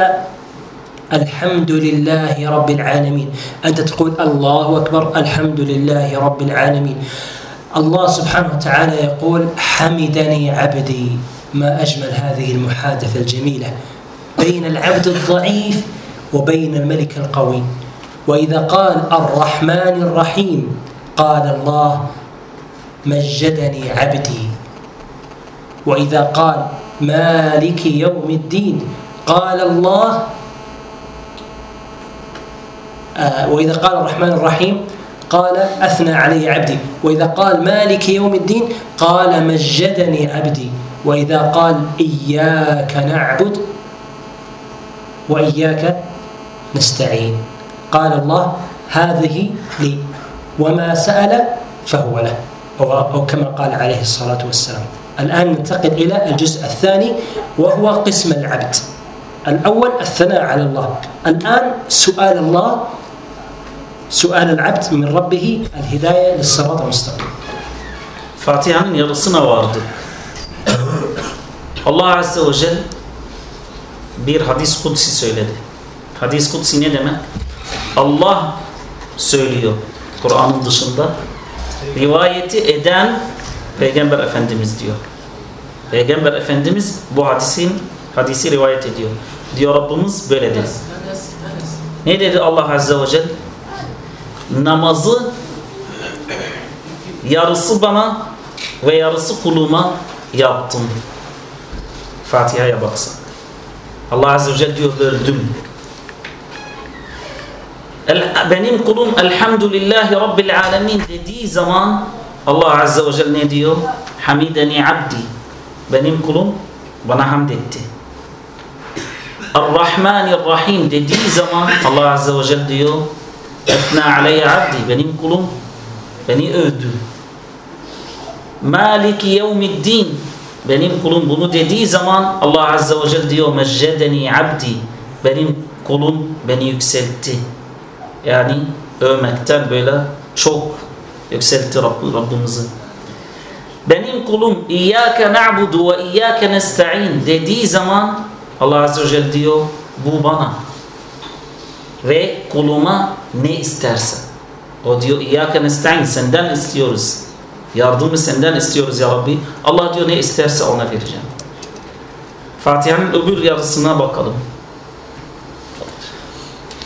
الحمد لله رب العالمين. أنت تقول الله أكبر الحمد لله رب العالمين. الله سبحانه وتعالى يقول حمدني عبدي ما أجمل هذه المحادثة الجميلة بين العبد الضعيف وبين الملك القوي. وإذا قال الرحمن الرحيم قال الله مجدني عبدي. وإذا قال مالك يوم الدين قال الله آه وإذا قال الرحمن الرحيم قال أثنى علي عبدي. وإذا قال مالك يوم الدين قال مجدني عبدي. وإذا قال إياك نعبد وإياك نستعين. قال الله هذه لي. وما سأل فهو له. أو كما قال عليه الصلاة والسلام. الآن ننتقل إلى الجزء الثاني وهو قسم العبد. الأول الثناء على الله. الآن سؤال الله Sü'al el-abd min rabbihi el-hidaye lis-sırat mustakim. Fatiha'nın yarısına vardı. Allah Azze ve Celle bir hadis kutsi söyledi. Hadis kutsi ne demek? Allah söylüyor Kur'an'ın dışında. Rivayeti eden Peygamber Efendimiz diyor. Peygamber Efendimiz bu hadisin hadisi rivayet ediyor. Diyor Rabbimiz böyle dedi. Ne dedi Allah Azze ve Celle? Namazı yarısı bana ve yarısı kuluma yaptım. Fatiha'ya baksak. Allah Azze ve Celle diyor böldüm. Benim kulum elhamdülillahi rabbil alemin dediği zaman Allah Azze ve Celle ne diyor? Hamideni abdi. Benim kulum bana hamd etti. Ar-Rahmanir-Rahim dediği zaman Allah Azze ve Celle diyor Efna aleyye abdi. Benim kulum beni övdü. Maliki yevmiddin. Benim kulum bunu dediği zaman Allah Azze ve Celle diyor Meccedeni abdi. Benim kulum beni yükseltti. Yani övmekten böyle çok yükseltti Rabb, Rabbimizi. Benim kulum İyyâke na'budu ve İyyâke nesta'in dediği zaman Allah Azze ve Celle diyor bu bana ve kuluma ne isterse. O diyor İyyâke nesta'in senden istiyoruz. Yardımı senden istiyoruz ya Rabbi. Allah diyor ne isterse ona vereceğim. Fatiha'nın öbür yarısına bakalım.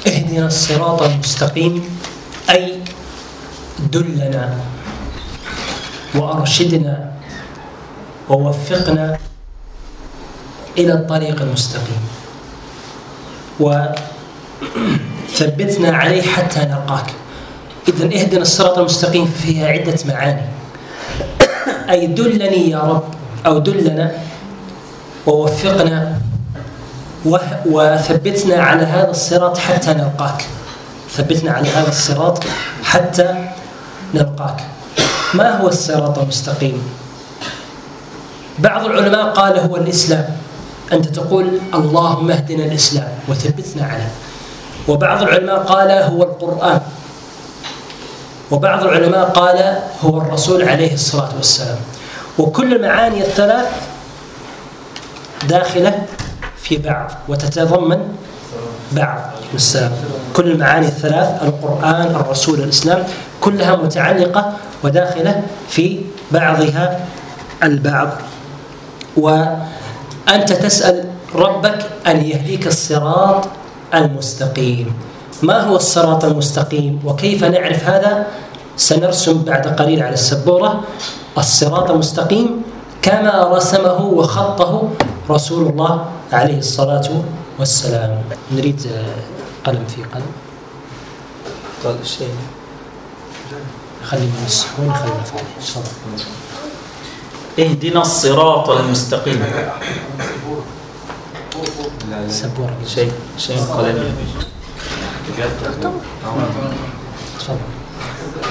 اهدنا الصراط المستقيم أي دلنا وأرشدنا ووفقنا إلى الطريق المستقيم وثبتنا عليه حتى نلقاك. إذا اهدنا الصراط المستقيم فيها عدة معاني. أي دلني يا رب أو دلنا ووفقنا وثبتنا على هذا الصراط حتى نلقاك. ثبتنا على هذا الصراط حتى نلقاك. ما هو الصراط المستقيم؟ بعض العلماء قال هو الإسلام. أنت تقول اللهم اهدنا الإسلام وثبتنا عليه. وبعض العلماء قال هو القرآن. وبعض العلماء قال هو الرسول عليه الصلاة والسلام. وكل المعاني الثلاث داخلة في بعض وتتضمن بعض. السلام. كل المعاني الثلاث القرآن الرسول الإسلام كلها متعلقة وداخلة في بعضها البعض. أنت تسأل ربك أن يهديك الصراط المستقيم. ما هو الصراط المستقيم؟ وكيف نعرف هذا؟ سنرسم بعد قليل على السبورة. الصراط المستقيم كما رسمه وخطه رسول الله عليه الصلاة والسلام. نريد قلم في قلم. قال شيء خلينا يمسحون خلينا فاضي اهدنا الصراط المستقيم. سبورة شيء شيء قلم تفضل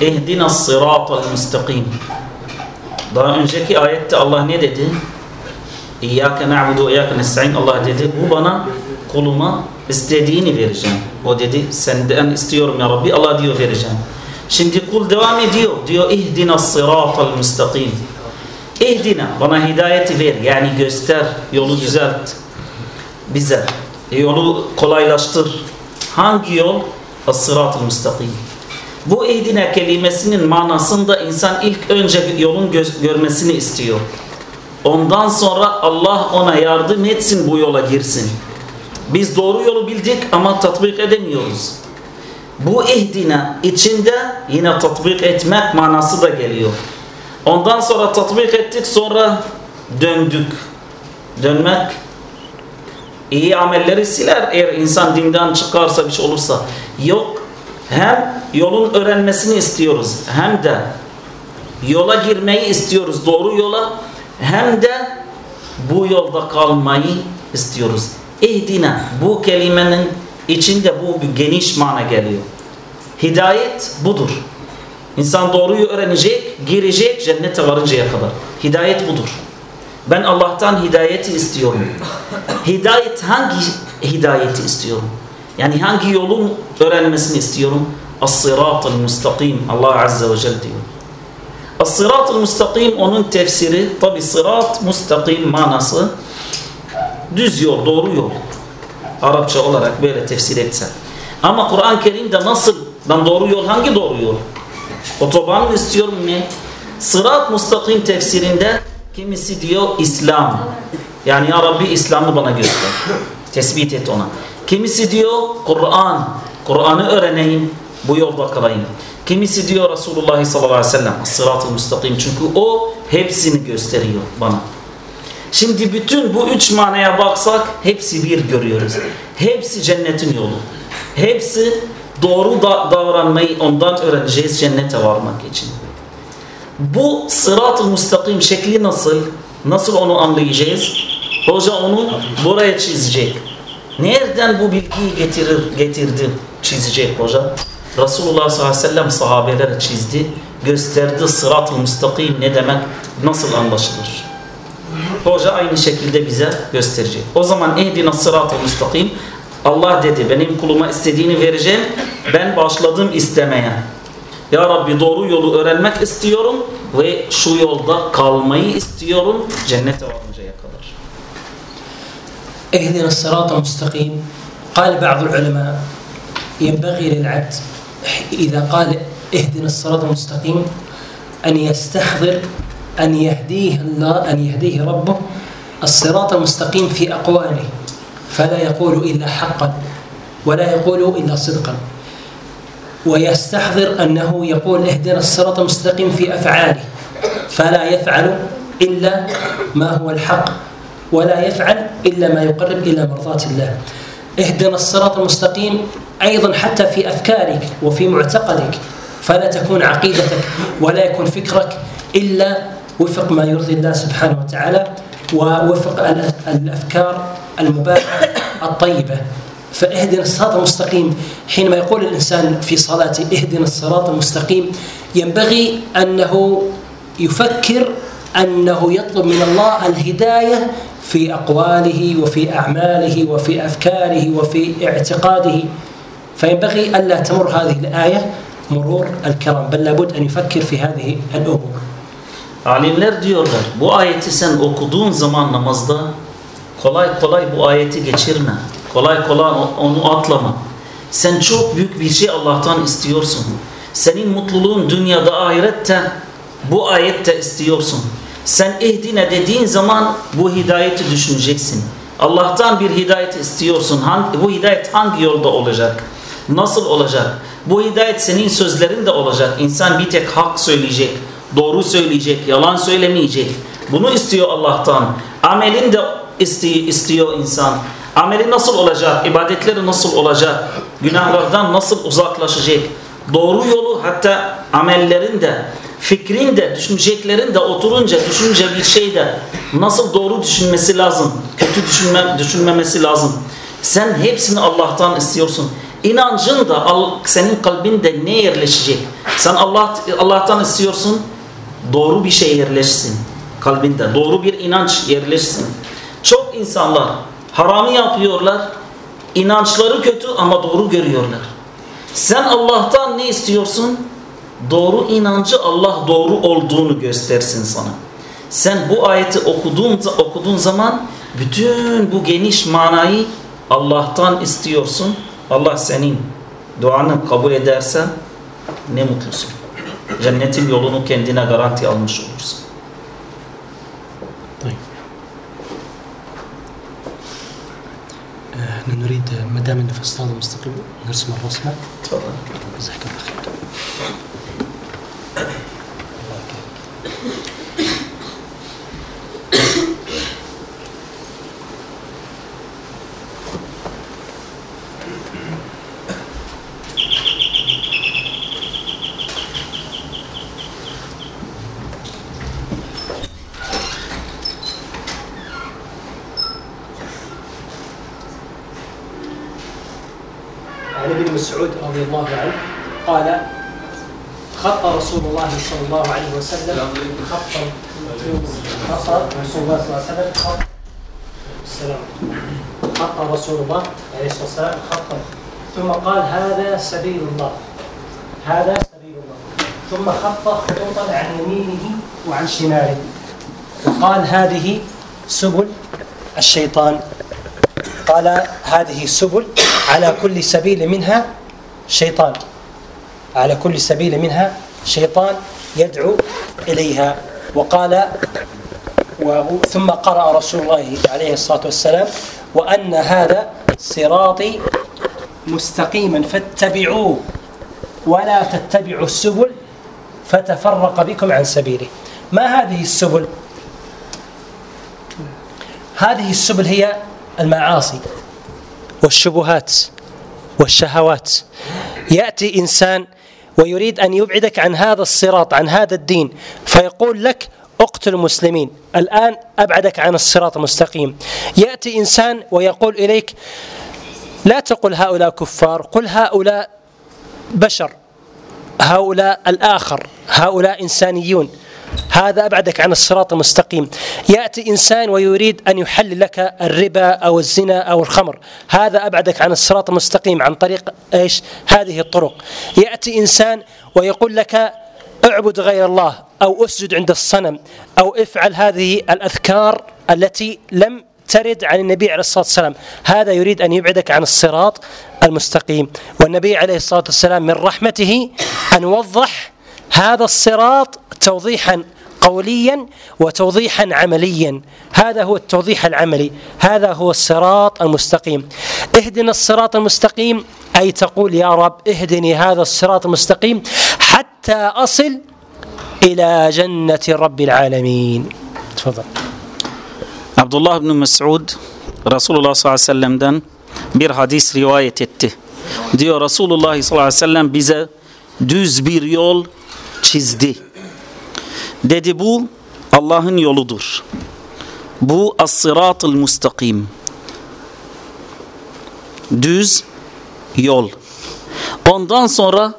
اهدنا الصراط المستقيم Daha önceki ayette Allah ne dedi? İyyâke na'budu ve iyyâke nesta'in Allah dedi. Bu bana kuluma istediğini vereceğim. O dedi senden istiyorum ya Rabbi. Allah diyor vereceğim. Şimdi kul devam ediyor. Diyor ihdina sıratal müstakim. İhdina bana hidayeti ver. Yani göster. Yolu düzelt. Bize. Yolu kolaylaştır. Hangi yol? As-sıratal müstakim. Bu ihdina kelimesinin manasında insan ilk önce yolun görmesini istiyor. Ondan sonra Allah ona yardım etsin bu yola girsin. Biz doğru yolu bildik ama tatbik edemiyoruz. Bu ihdina içinde yine tatbik etmek manası da geliyor. Ondan sonra tatbik ettik sonra döndük. Dönmek iyi amelleri siler eğer insan dinden çıkarsa bir şey olursa. Yok hem yolun öğrenmesini istiyoruz hem de yola girmeyi istiyoruz doğru yola hem de bu yolda kalmayı istiyoruz. İhdina bu kelimenin içinde bu bir geniş mana geliyor. Hidayet budur. İnsan doğruyu öğrenecek, girecek cennete varıncaya kadar. Hidayet budur. Ben Allah'tan hidayeti istiyorum. Hidayet hangi hidayeti istiyorum? Yani hangi yolun öğrenmesini istiyorum? As-sıratul mustakim. Allah Azze ve Celle diyor. As-sıratul mustakim onun tefsiri tabi sırat mustakim manası düz yol, doğru yol. Arapça olarak böyle tefsir etsen. Ama Kur'an-ı Kerim'de nasıl, ben doğru yol hangi doğru yol? Otoban mı istiyorum ne? Sırat mustakim tefsirinde kimisi diyor İslam. Yani ya Rabbi İslam'ı bana göster. Tespit et ona. Kimisi diyor Kur'an. Kur'an'ı öğreneyim. Bu yolda kalayım. Kimisi diyor Resulullah sallallahu aleyhi ve sellem. Sırat-ı müstakim. Çünkü o hepsini gösteriyor bana. Şimdi bütün bu üç manaya baksak hepsi bir görüyoruz. Hepsi cennetin yolu. Hepsi doğru da davranmayı ondan öğreneceğiz cennete varmak için. Bu sırat-ı müstakim şekli nasıl? Nasıl onu anlayacağız? Hoca onu buraya çizecek. Nereden bu bilgiyi getirir, getirdi, çizecek hoca? Resulullah sallallahu aleyhi ve sellem sahabelere çizdi, gösterdi sırat-ı müstakim ne demek, nasıl anlaşılır? Hoca aynı şekilde bize gösterecek. O zaman ehdina sırat-ı müstakim Allah dedi benim kuluma istediğini vereceğim. Ben başladım istemeye. Ya Rabbi doğru yolu öğrenmek istiyorum ve şu yolda kalmayı istiyorum cennete varıncaya kadar. اهدنا الصراط المستقيم. قال بعض العلماء ينبغي للعبد إذا قال اهدنا الصراط المستقيم أن يستحضر أن يهديه الله أن يهديه ربه الصراط المستقيم في أقواله. فلا يقول إلا حقا ولا يقول إلا صدقا. ويستحضر أنه يقول اهدنا الصراط المستقيم في أفعاله. فلا يفعل إلا ما هو الحق ولا يفعل إلا ما يقرب إلى مرضاة الله. اهدنا الصراط المستقيم أيضا حتى في أفكارك وفي معتقدك فلا تكون عقيدتك ولا يكون فكرك إلا وفق ما يرضي الله سبحانه وتعالى ووفق الأفكار المباحة الطيبة. فاهدنا الصراط المستقيم. حينما يقول الإنسان في صلاته اهدنا الصراط المستقيم ينبغي أنه يفكر أنه يطلب من الله الهداية في أقواله وفي أعماله وفي أفكاره وفي اعتقاده. فينبغي ألا تمر هذه الآية مرور الكرم بل لابد أن يفكر في هذه الأمور. Alimler diyorlar bu ayeti sen okuduğun zaman namazda kolay kolay bu ayeti geçirme. Kolay kolay onu atlama. Sen çok büyük bir şey Allah'tan istiyorsun. Senin mutluluğun dünyada ahirette bu ayette istiyorsun. Sen ihdine dediğin zaman bu hidayeti düşüneceksin. Allah'tan bir hidayet istiyorsun. Hangi, bu hidayet hangi yolda olacak? Nasıl olacak? Bu hidayet senin sözlerin de olacak. İnsan bir tek hak söyleyecek, doğru söyleyecek, yalan söylemeyecek. Bunu istiyor Allah'tan. Amelin de istiyor insan. Ameli nasıl olacak? İbadetleri nasıl olacak? Günahlardan nasıl uzaklaşacak? Doğru yolu hatta amellerin de fikrin de düşüneceklerin de oturunca düşünce bir şeyde nasıl doğru düşünmesi lazım kötü düşünme, düşünmemesi lazım sen hepsini Allah'tan istiyorsun inancın da senin kalbinde ne yerleşecek sen Allah Allah'tan istiyorsun doğru bir şey yerleşsin kalbinde doğru bir inanç yerleşsin çok insanlar haramı yapıyorlar inançları kötü ama doğru görüyorlar sen Allah'tan ne istiyorsun doğru inancı Allah doğru olduğunu göstersin sana. Sen bu ayeti okuduğun, okuduğun zaman bütün bu geniş manayı Allah'tan istiyorsun. Allah senin duanı kabul ederse ne mutlusun. Cennetin yolunu kendine garanti almış olursun. ما دام النفس هذا مستقيم نرسم الرسمة. تفضل. جزاك الله خير عن ابن مسعود رضي الله عنه قال خط رسول الله عليه وسلم. خطا. خط رسول الله صلى الله عليه وسلم. خط السلام. خط رسول الله عليه الصلاة والسلام. خطا. ثم قال هذا سبيل الله. هذا سبيل الله. ثم خط خطوطا عن يمينه وعن شماله. وقال هذه سبل الشيطان. قال هذه سبل على كل سبيل منها شيطان. على كل سبيل منها شيطان. يدعو إليها. وقال ثم قرأ رسول الله عليه الصلاة والسلام وأن هذا صراطي مستقيما فاتبعوه ولا تتبعوا السبل فتفرق بكم عن سبيله ما هذه السبل؟ هذه السبل هي المعاصي والشبهات والشهوات. يأتي إنسان ويريد أن يبعدك عن هذا الصراط عن هذا الدين. فيقول لك أقتل المسلمين. الآن أبعدك عن الصراط المستقيم. يأتي إنسان ويقول إليك لا تقل هؤلاء كفار قل هؤلاء بشر هؤلاء الآخر هؤلاء إنسانيون. هذا أبعدك عن الصراط المستقيم. يأتي إنسان ويريد أن يحل لك الربا أو الزنا أو الخمر. هذا أبعدك عن الصراط المستقيم. عن طريق إيش؟ هذه الطرق. يأتي إنسان ويقول لك اعبد غير الله أو أسجد عند الصنم أو افعل هذه الأذكار التي لم ترد عن النبي عليه الصلاة والسلام. هذا يريد أن يبعدك عن الصراط المستقيم. والنبي عليه الصلاة والسلام من رحمته أن وضح هذا الصراط توضيحا قوليا وتوضيحا عمليا. هذا هو التوضيح العملي. هذا هو الصراط المستقيم. اهدنا الصراط المستقيم أي تقول يا رب اهدني هذا الصراط المستقيم حتى أصل إلى جنة رب العالمين. تفضل. Abdullah bin Mesud Resulullah sallallahu aleyhi ve sellem'den bir hadis rivayet etti. Diyor Resulullah sallallahu aleyhi ve sellem bize düz bir yol çizdi. Dedi bu Allah'ın yoludur. Bu as-sıratıl mustakim. Düz yol. Ondan sonra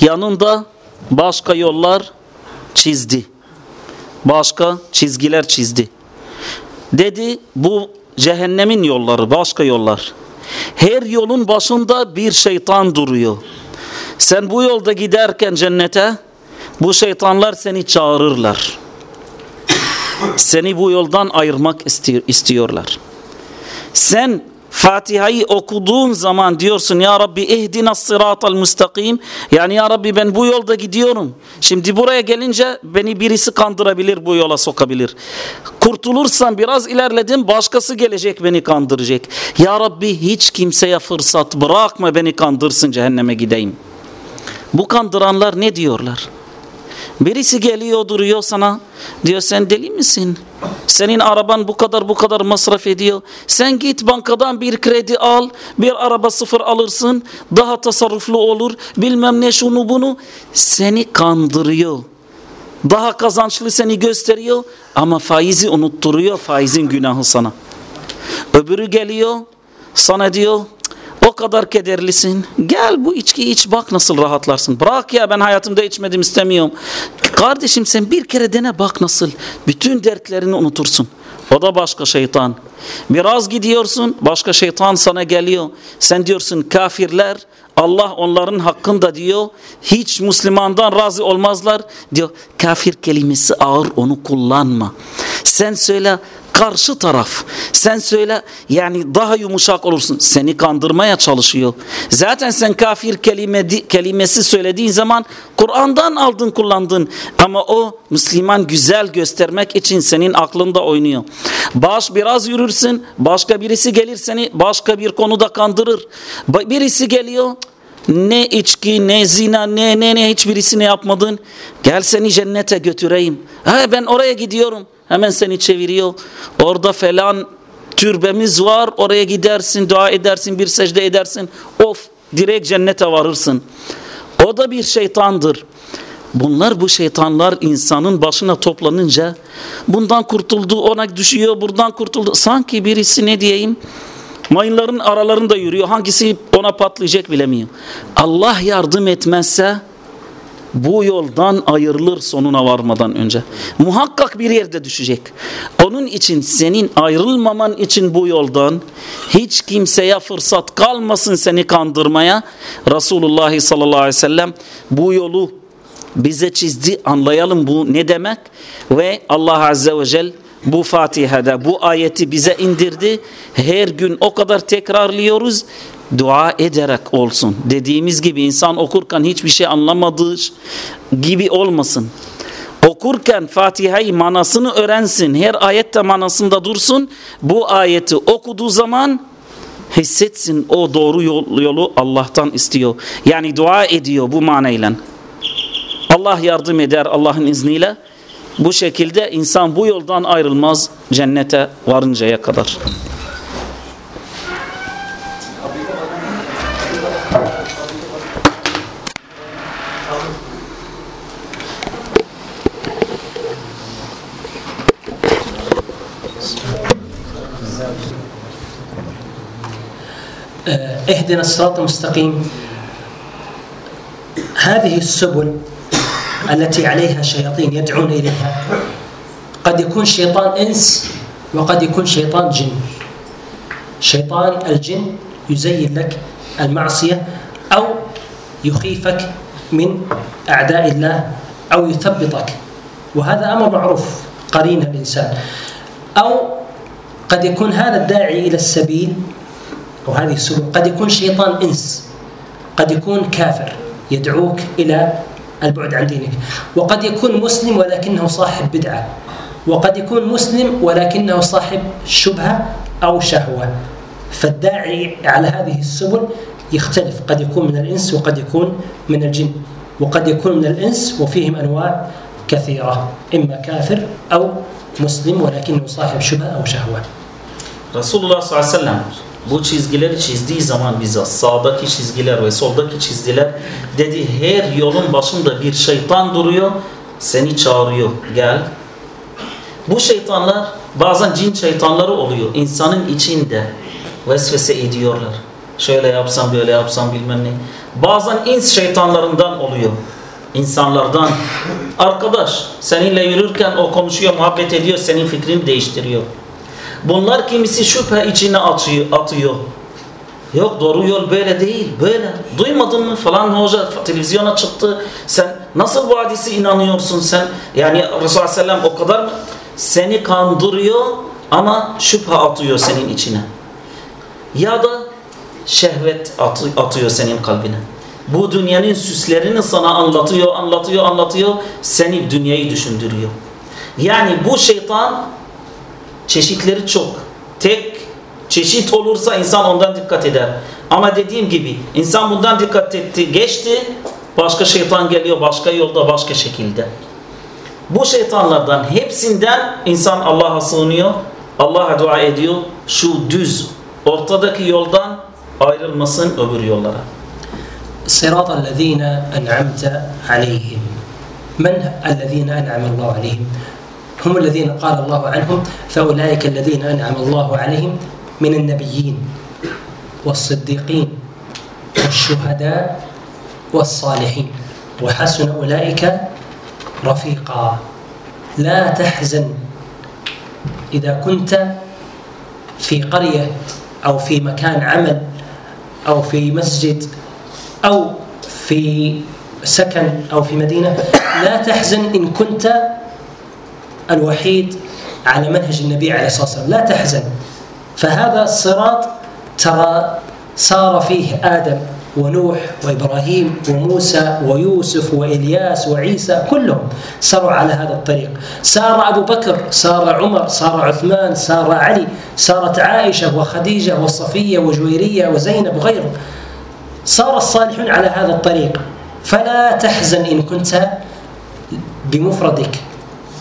yanında başka yollar çizdi. Başka çizgiler çizdi. Dedi bu cehennemin yolları, başka yollar. Her yolun başında bir şeytan duruyor. Sen bu yolda giderken cennete bu şeytanlar seni çağırırlar. Seni bu yoldan ayırmak istiyorlar. Sen Fatiha'yı okuduğun zaman diyorsun ya Rabbi ihdina sıratal müstakim. Yani ya Rabbi ben bu yolda gidiyorum. Şimdi buraya gelince beni birisi kandırabilir bu yola sokabilir. Kurtulursan biraz ilerledim başkası gelecek beni kandıracak. Ya Rabbi hiç kimseye fırsat bırakma beni kandırsın cehenneme gideyim. Bu kandıranlar ne diyorlar? Birisi geliyor duruyor sana diyor sen deli misin? Senin araban bu kadar bu kadar masraf ediyor. Sen git bankadan bir kredi al, bir araba sıfır alırsın, daha tasarruflu olur, bilmem ne şunu bunu. Seni kandırıyor. Daha kazançlı seni gösteriyor ama faizi unutturuyor, faizin günahı sana. Öbürü geliyor, sana diyor kadar kederlisin. Gel bu içki iç bak nasıl rahatlarsın. Bırak ya ben hayatımda içmedim istemiyorum. Kardeşim sen bir kere dene bak nasıl. Bütün dertlerini unutursun. O da başka şeytan. Biraz gidiyorsun başka şeytan sana geliyor. Sen diyorsun kafirler Allah onların hakkında diyor hiç Müslümandan razı olmazlar diyor. Kafir kelimesi ağır onu kullanma. Sen söyle karşı taraf. Sen söyle yani daha yumuşak olursun. Seni kandırmaya çalışıyor. Zaten sen kafir kelime, kelimesi söylediğin zaman Kur'an'dan aldın kullandın. Ama o Müslüman güzel göstermek için senin aklında oynuyor. Baş biraz yürürsün. Başka birisi gelir seni başka bir konuda kandırır. Birisi geliyor ne içki ne zina ne ne ne hiçbirisini yapmadın. Gel seni cennete götüreyim. Ha, ben oraya gidiyorum. Hemen seni çeviriyor. Orada falan türbemiz var. Oraya gidersin, dua edersin, bir secde edersin. Of direkt cennete varırsın. O da bir şeytandır. Bunlar bu şeytanlar insanın başına toplanınca bundan kurtuldu ona düşüyor buradan kurtuldu. Sanki birisi ne diyeyim mayınların aralarında yürüyor hangisi ona patlayacak bilemiyor. Allah yardım etmezse bu yoldan ayrılır sonuna varmadan önce. Muhakkak bir yerde düşecek. Onun için senin ayrılmaman için bu yoldan hiç kimseye fırsat kalmasın seni kandırmaya. Resulullah sallallahu aleyhi ve sellem bu yolu bize çizdi anlayalım bu ne demek ve Allah azze ve celle bu Fatiha'da bu ayeti bize indirdi. Her gün o kadar tekrarlıyoruz dua ederek olsun. Dediğimiz gibi insan okurken hiçbir şey anlamadığı gibi olmasın. Okurken Fatiha'yı manasını öğrensin. Her ayette manasında dursun. Bu ayeti okuduğu zaman hissetsin o doğru yolu Allah'tan istiyor. Yani dua ediyor bu manayla. Allah yardım eder Allah'ın izniyle. Bu şekilde insan bu yoldan ayrılmaz cennete varıncaya kadar. اهدنا الصراط المستقيم. هذه السبل التي عليها شياطين يدعون إليها. قد يكون شيطان إنس وقد يكون شيطان جن. شيطان الجن يزين لك المعصية أو يخيفك من أعداء الله أو يثبطك. وهذا أمر معروف قرين الإنسان. أو قد يكون هذا الداعي إلى السبيل وهذه السبل قد يكون شيطان إنس قد يكون كافر يدعوك إلى البعد عن دينك. وقد يكون مسلم ولكنه صاحب بدعة. وقد يكون مسلم ولكنه صاحب شبهة أو شهوة. فالداعي على هذه السبل يختلف. قد يكون من الإنس وقد يكون من الجن. وقد يكون من الإنس وفيهم أنواع كثيرة إما كافر أو مسلم ولكنه صاحب شبهة أو شهوة. Resulullah sallallahu aleyhi ve sellem bu çizgileri çizdiği zaman bize sağdaki çizgiler ve soldaki çizgiler dedi her yolun başında bir şeytan duruyor seni çağırıyor gel. Bu şeytanlar bazen cin şeytanları oluyor insanın içinde vesvese ediyorlar. Şöyle yapsam böyle yapsam bilmem ne. Bazen ins şeytanlarından oluyor insanlardan. Arkadaş seninle yürürken o konuşuyor muhabbet ediyor senin fikrini değiştiriyor. Bunlar kimisi şüphe içine atıyor. atıyor. Yok doğru yol böyle değil. Böyle. Duymadın mı falan hoca televizyona çıktı. Sen nasıl bu hadise inanıyorsun sen? Yani Resulullah Sellem o kadar? Seni kandırıyor ama şüphe atıyor senin içine. ya da şehvet atı- atıyor senin kalbine. Bu dünyanın süslerini sana anlatıyor, anlatıyor, anlatıyor. Seni dünyayı düşündürüyor. Yani bu şeytan çeşitleri çok. Tek çeşit olursa insan ondan dikkat eder. Ama dediğim gibi insan bundan dikkat etti, geçti. Başka şeytan geliyor başka yolda, başka şekilde. Bu şeytanlardan hepsinden insan Allah'a sığınıyor. Allah'a dua ediyor. Şu düz ortadaki yoldan ayrılmasın öbür yollara. صراط الذين أنعمت عليهم من الذين أنعم الله عليهم هم الذين قال الله عنهم فأولئك الذين أنعم الله عليهم من النبيين والصديقين والشهداء والصالحين. وحسن أولئك رفيقا. لا تحزن إذا كنت في قرية أو في مكان عمل أو في مسجد أو في سكن أو في مدينة لا تحزن إن كنت الوحيد على منهج النبي عليه الصلاة والسلام. لا تحزن. فهذا الصراط ترى صار فيه آدم ونوح وإبراهيم وموسى ويوسف وإلياس وعيسى كلهم ساروا على هذا الطريق. سار أبو بكر سار عمر سار عثمان سار علي سارت عائشة وخديجة وصفية وجويرية وزينب وغيرهم. صار الصالحون على هذا الطريق. فلا تحزن إن كنت بمفردك.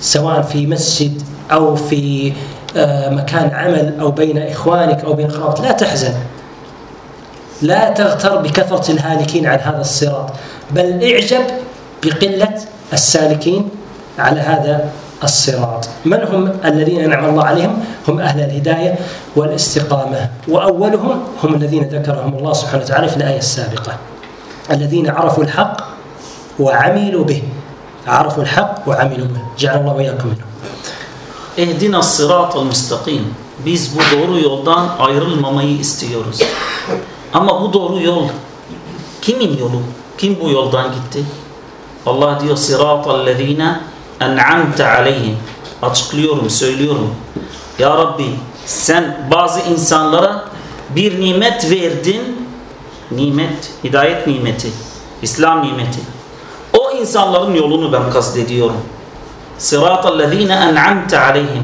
سواء في مسجد أو في آه، مكان عمل أو بين إخوانك أو بين أخواتك. لا تحزن. لا تغتر بكثرة الهالكين عن هذا الصراط بل اعجب بقلة السالكين على هذا الصراط. من هم الذين أنعم الله عليهم؟ هم أهل الهداية والاستقامة. وأولهم هم الذين ذكرهم الله سبحانه وتعالى في الآية السابقة. الذين عرفوا الحق وعملوا به. عرفوا الحق وعملوا به جعل الله وإياكم منهم Ehdina sıratal müstakim. Biz bu doğru yoldan ayrılmamayı istiyoruz. Ama bu doğru yol kimin yolu? Kim bu yoldan gitti? Allah diyor sıratal lezine en'amte aleyhim. Açıklıyorum, söylüyorum. Ya Rabbi sen bazı insanlara bir nimet verdin. Nimet, hidayet nimeti, İslam nimeti. İnsanların yolunu ben kastediyorum. Sıratal lezine en'amte aleyhim.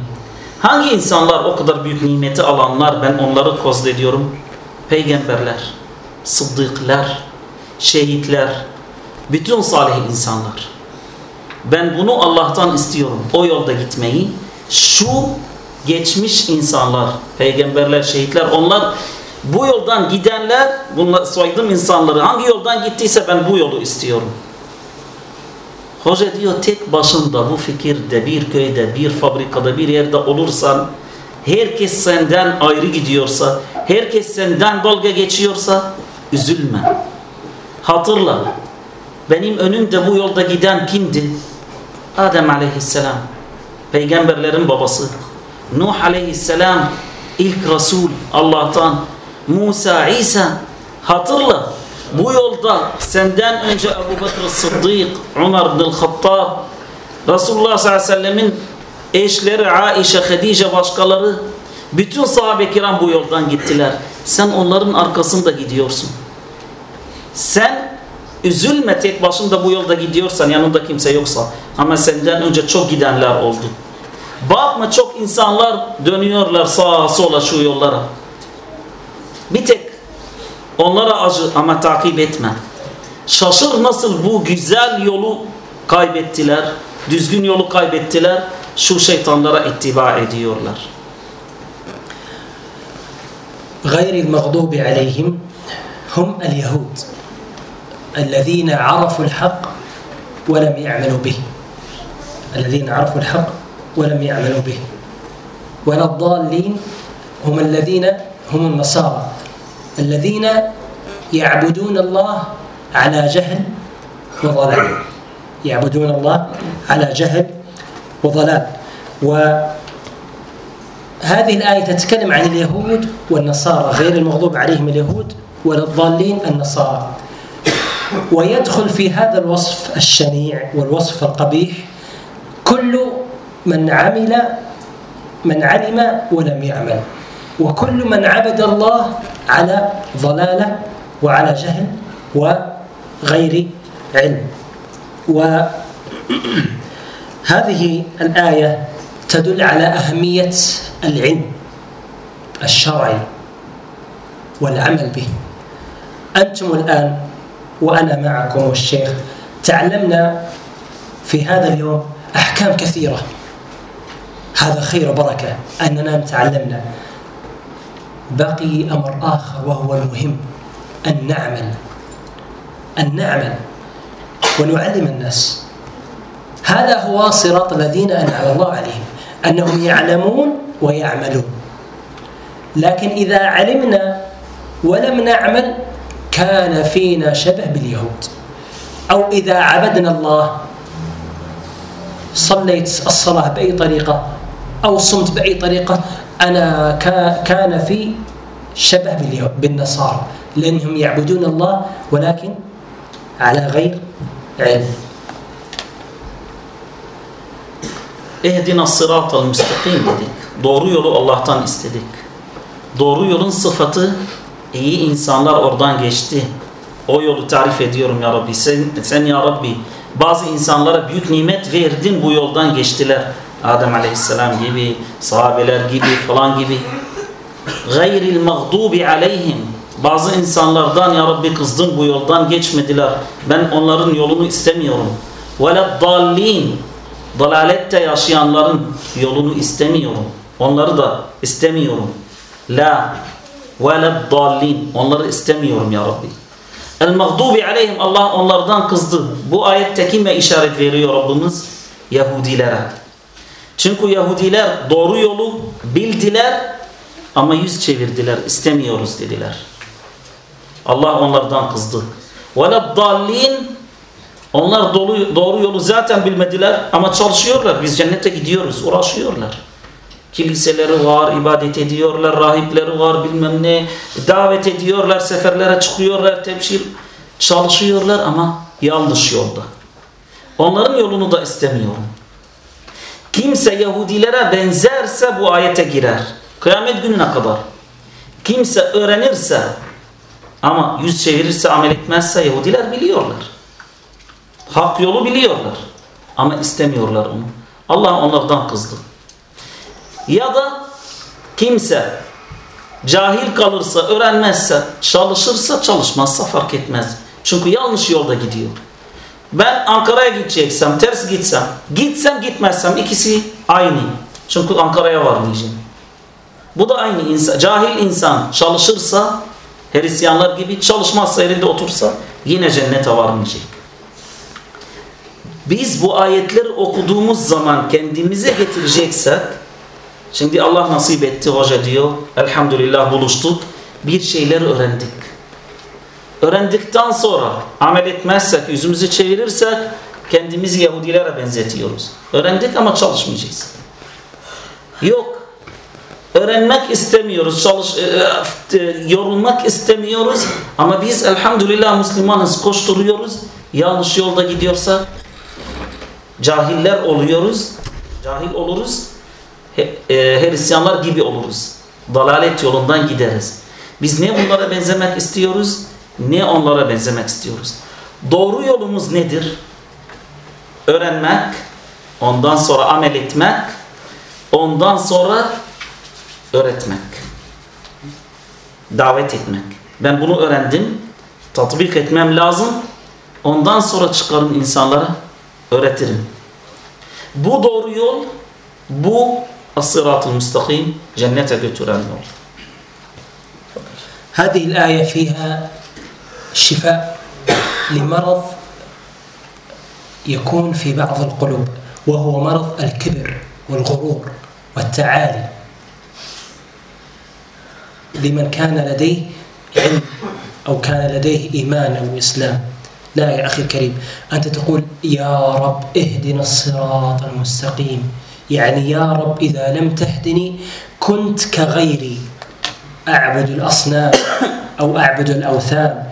Hangi insanlar o kadar büyük nimeti alanlar ben onları kastediyorum. Peygamberler, sıddıklar, şehitler, bütün salih insanlar. Ben bunu Allah'tan istiyorum. O yolda gitmeyi. Şu geçmiş insanlar, peygamberler, şehitler onlar bu yoldan gidenler, bunlar saydım insanları hangi yoldan gittiyse ben bu yolu istiyorum. Hoca diyor tek başında bu fikirde bir köyde, bir fabrikada, bir yerde olursan herkes senden ayrı gidiyorsa, herkes senden dalga geçiyorsa üzülme. Hatırla. Benim önümde bu yolda giden kimdi? Adem aleyhisselam. Peygamberlerin babası. Nuh aleyhisselam ilk Resul Allah'tan. Musa, İsa. Hatırla. Bu yolda senden önce Ebu Bekir Sıddık, Umar bin Hattab, Resulullah sallallahu aleyhi ve sellemin eşleri Aişe, Hadice başkaları bütün sahabe kiram bu yoldan gittiler. Sen onların arkasında gidiyorsun. Sen üzülme tek başında bu yolda gidiyorsan yanında kimse yoksa ama senden önce çok gidenler oldu. Bakma çok insanlar dönüyorlar sağa sola şu yollara. Bir tek onlara acı ama takip etme. Şaşır nasıl bu güzel yolu kaybettiler, düzgün yolu kaybettiler, şu şeytanlara ittiba ediyorlar. غير المغضوب عليهم هم اليهود الذين عرفوا الحق ولم يعملوا به الذين عرفوا الحق ولم يعملوا به ولا الضالين هم الذين هم النصارى الذين يعبدون الله على جهل وضلال. يعبدون الله على جهل وضلال. وهذه الآية تتكلم عن اليهود والنصارى غير المغضوب عليهم اليهود ولا الضالين النصارى. ويدخل في هذا الوصف الشنيع والوصف القبيح كل من عمل من علم ولم يعمل. وكل من عبد الله على ضلالة وعلى جهل وغير علم. وهذه الآية تدل على أهمية العلم الشرعي والعمل به. أنتم الآن وأنا معكم والشيخ تعلمنا في هذا اليوم أحكام كثيرة. هذا خير وبركة أننا تعلمنا بقي أمر آخر وهو المهم أن نعمل أن نعمل ونعلم الناس. هذا هو صراط الذين أنعم الله عليهم أنهم يعلمون ويعملون. لكن إذا علمنا ولم نعمل كان فينا شبه باليهود. أو إذا عبدنا الله صليت الصلاة بأي طريقة أو صمت بأي طريقة أنا كان في شبه بالنصارى لأنهم يعبدون الله ولكن على غير علم Ehdina sıratal müstakim dedik. Doğru yolu Allah'tan istedik. Doğru yolun sıfatı iyi insanlar oradan geçti. O yolu tarif ediyorum ya Rabbi. Sen, sen ya Rabbi bazı insanlara büyük nimet verdin bu yoldan geçtiler. Adem aleyhisselam gibi, sahabeler gibi falan gibi. Gayril mağdubi aleyhim. Bazı insanlardan ya Rabbi kızdın bu yoldan geçmediler. Ben onların yolunu istemiyorum. Veled dallin. Dalalette yaşayanların yolunu istemiyorum. Onları da istemiyorum. La veled dallin. Onları istemiyorum ya Rabbi. El mağdubi aleyhim. Allah onlardan kızdı. Bu ayette kime işaret veriyor Rabbimiz? Yahudilere. Çünkü Yahudiler doğru yolu bildiler ama yüz çevirdiler. İstemiyoruz dediler. Allah onlardan kızdı. وَلَا dallin Onlar doğru, doğru yolu zaten bilmediler ama çalışıyorlar. Biz cennete gidiyoruz. Uğraşıyorlar. Kiliseleri var, ibadet ediyorlar, rahipleri var bilmem ne. Davet ediyorlar, seferlere çıkıyorlar, tebşir çalışıyorlar ama yanlış yolda. Onların yolunu da istemiyorum. Kimse Yahudilere benzerse bu ayete girer. Kıyamet gününe kadar. Kimse öğrenirse ama yüz çevirirse amel etmezse Yahudiler biliyorlar. Hak yolu biliyorlar. Ama istemiyorlar onu. Allah onlardan kızdı. Ya da kimse cahil kalırsa, öğrenmezse, çalışırsa, çalışmazsa fark etmez. Çünkü yanlış yolda gidiyor. Ben Ankara'ya gideceksem, ters gitsem, gitsem gitmezsem ikisi aynı. Çünkü Ankara'ya varmayacağım. Bu da aynı insan. Cahil insan çalışırsa, Hristiyanlar gibi çalışmazsa, elinde otursa yine cennete varmayacak. Biz bu ayetleri okuduğumuz zaman kendimize getireceksek, şimdi Allah nasip etti hoca diyor, elhamdülillah buluştuk, bir şeyler öğrendik. Öğrendikten sonra amel etmezsek, yüzümüzü çevirirsek kendimizi Yahudilere benzetiyoruz. Öğrendik ama çalışmayacağız. Yok. Öğrenmek istemiyoruz, çalış, e, e, yorulmak istemiyoruz ama biz elhamdülillah Müslümanız, koşturuyoruz. Yanlış yolda gidiyorsak cahiller oluyoruz, cahil oluruz, e, Hristiyanlar gibi oluruz. Dalalet yolundan gideriz. Biz ne bunlara benzemek istiyoruz, ne onlara benzemek istiyoruz. Doğru yolumuz nedir? Öğrenmek, ondan sonra amel etmek, ondan sonra öğretmek. Davet etmek. Ben bunu öğrendim, tatbik etmem lazım. Ondan sonra çıkarım insanlara, öğretirim. Bu doğru yol, bu as-sırat-ı müstakim, cennete götüren yol. هذه الآية فيها شفاء لمرض يكون في بعض القلوب وهو مرض الكبر والغرور والتعالي. لمن كان لديه علم أو كان لديه إيمان أو إسلام. لا يا أخي الكريم أنت تقول يا رب اهدنا الصراط المستقيم. يعني يا رب إذا لم تهدني كنت كغيري. أعبد الأصنام أو أعبد الأوثان.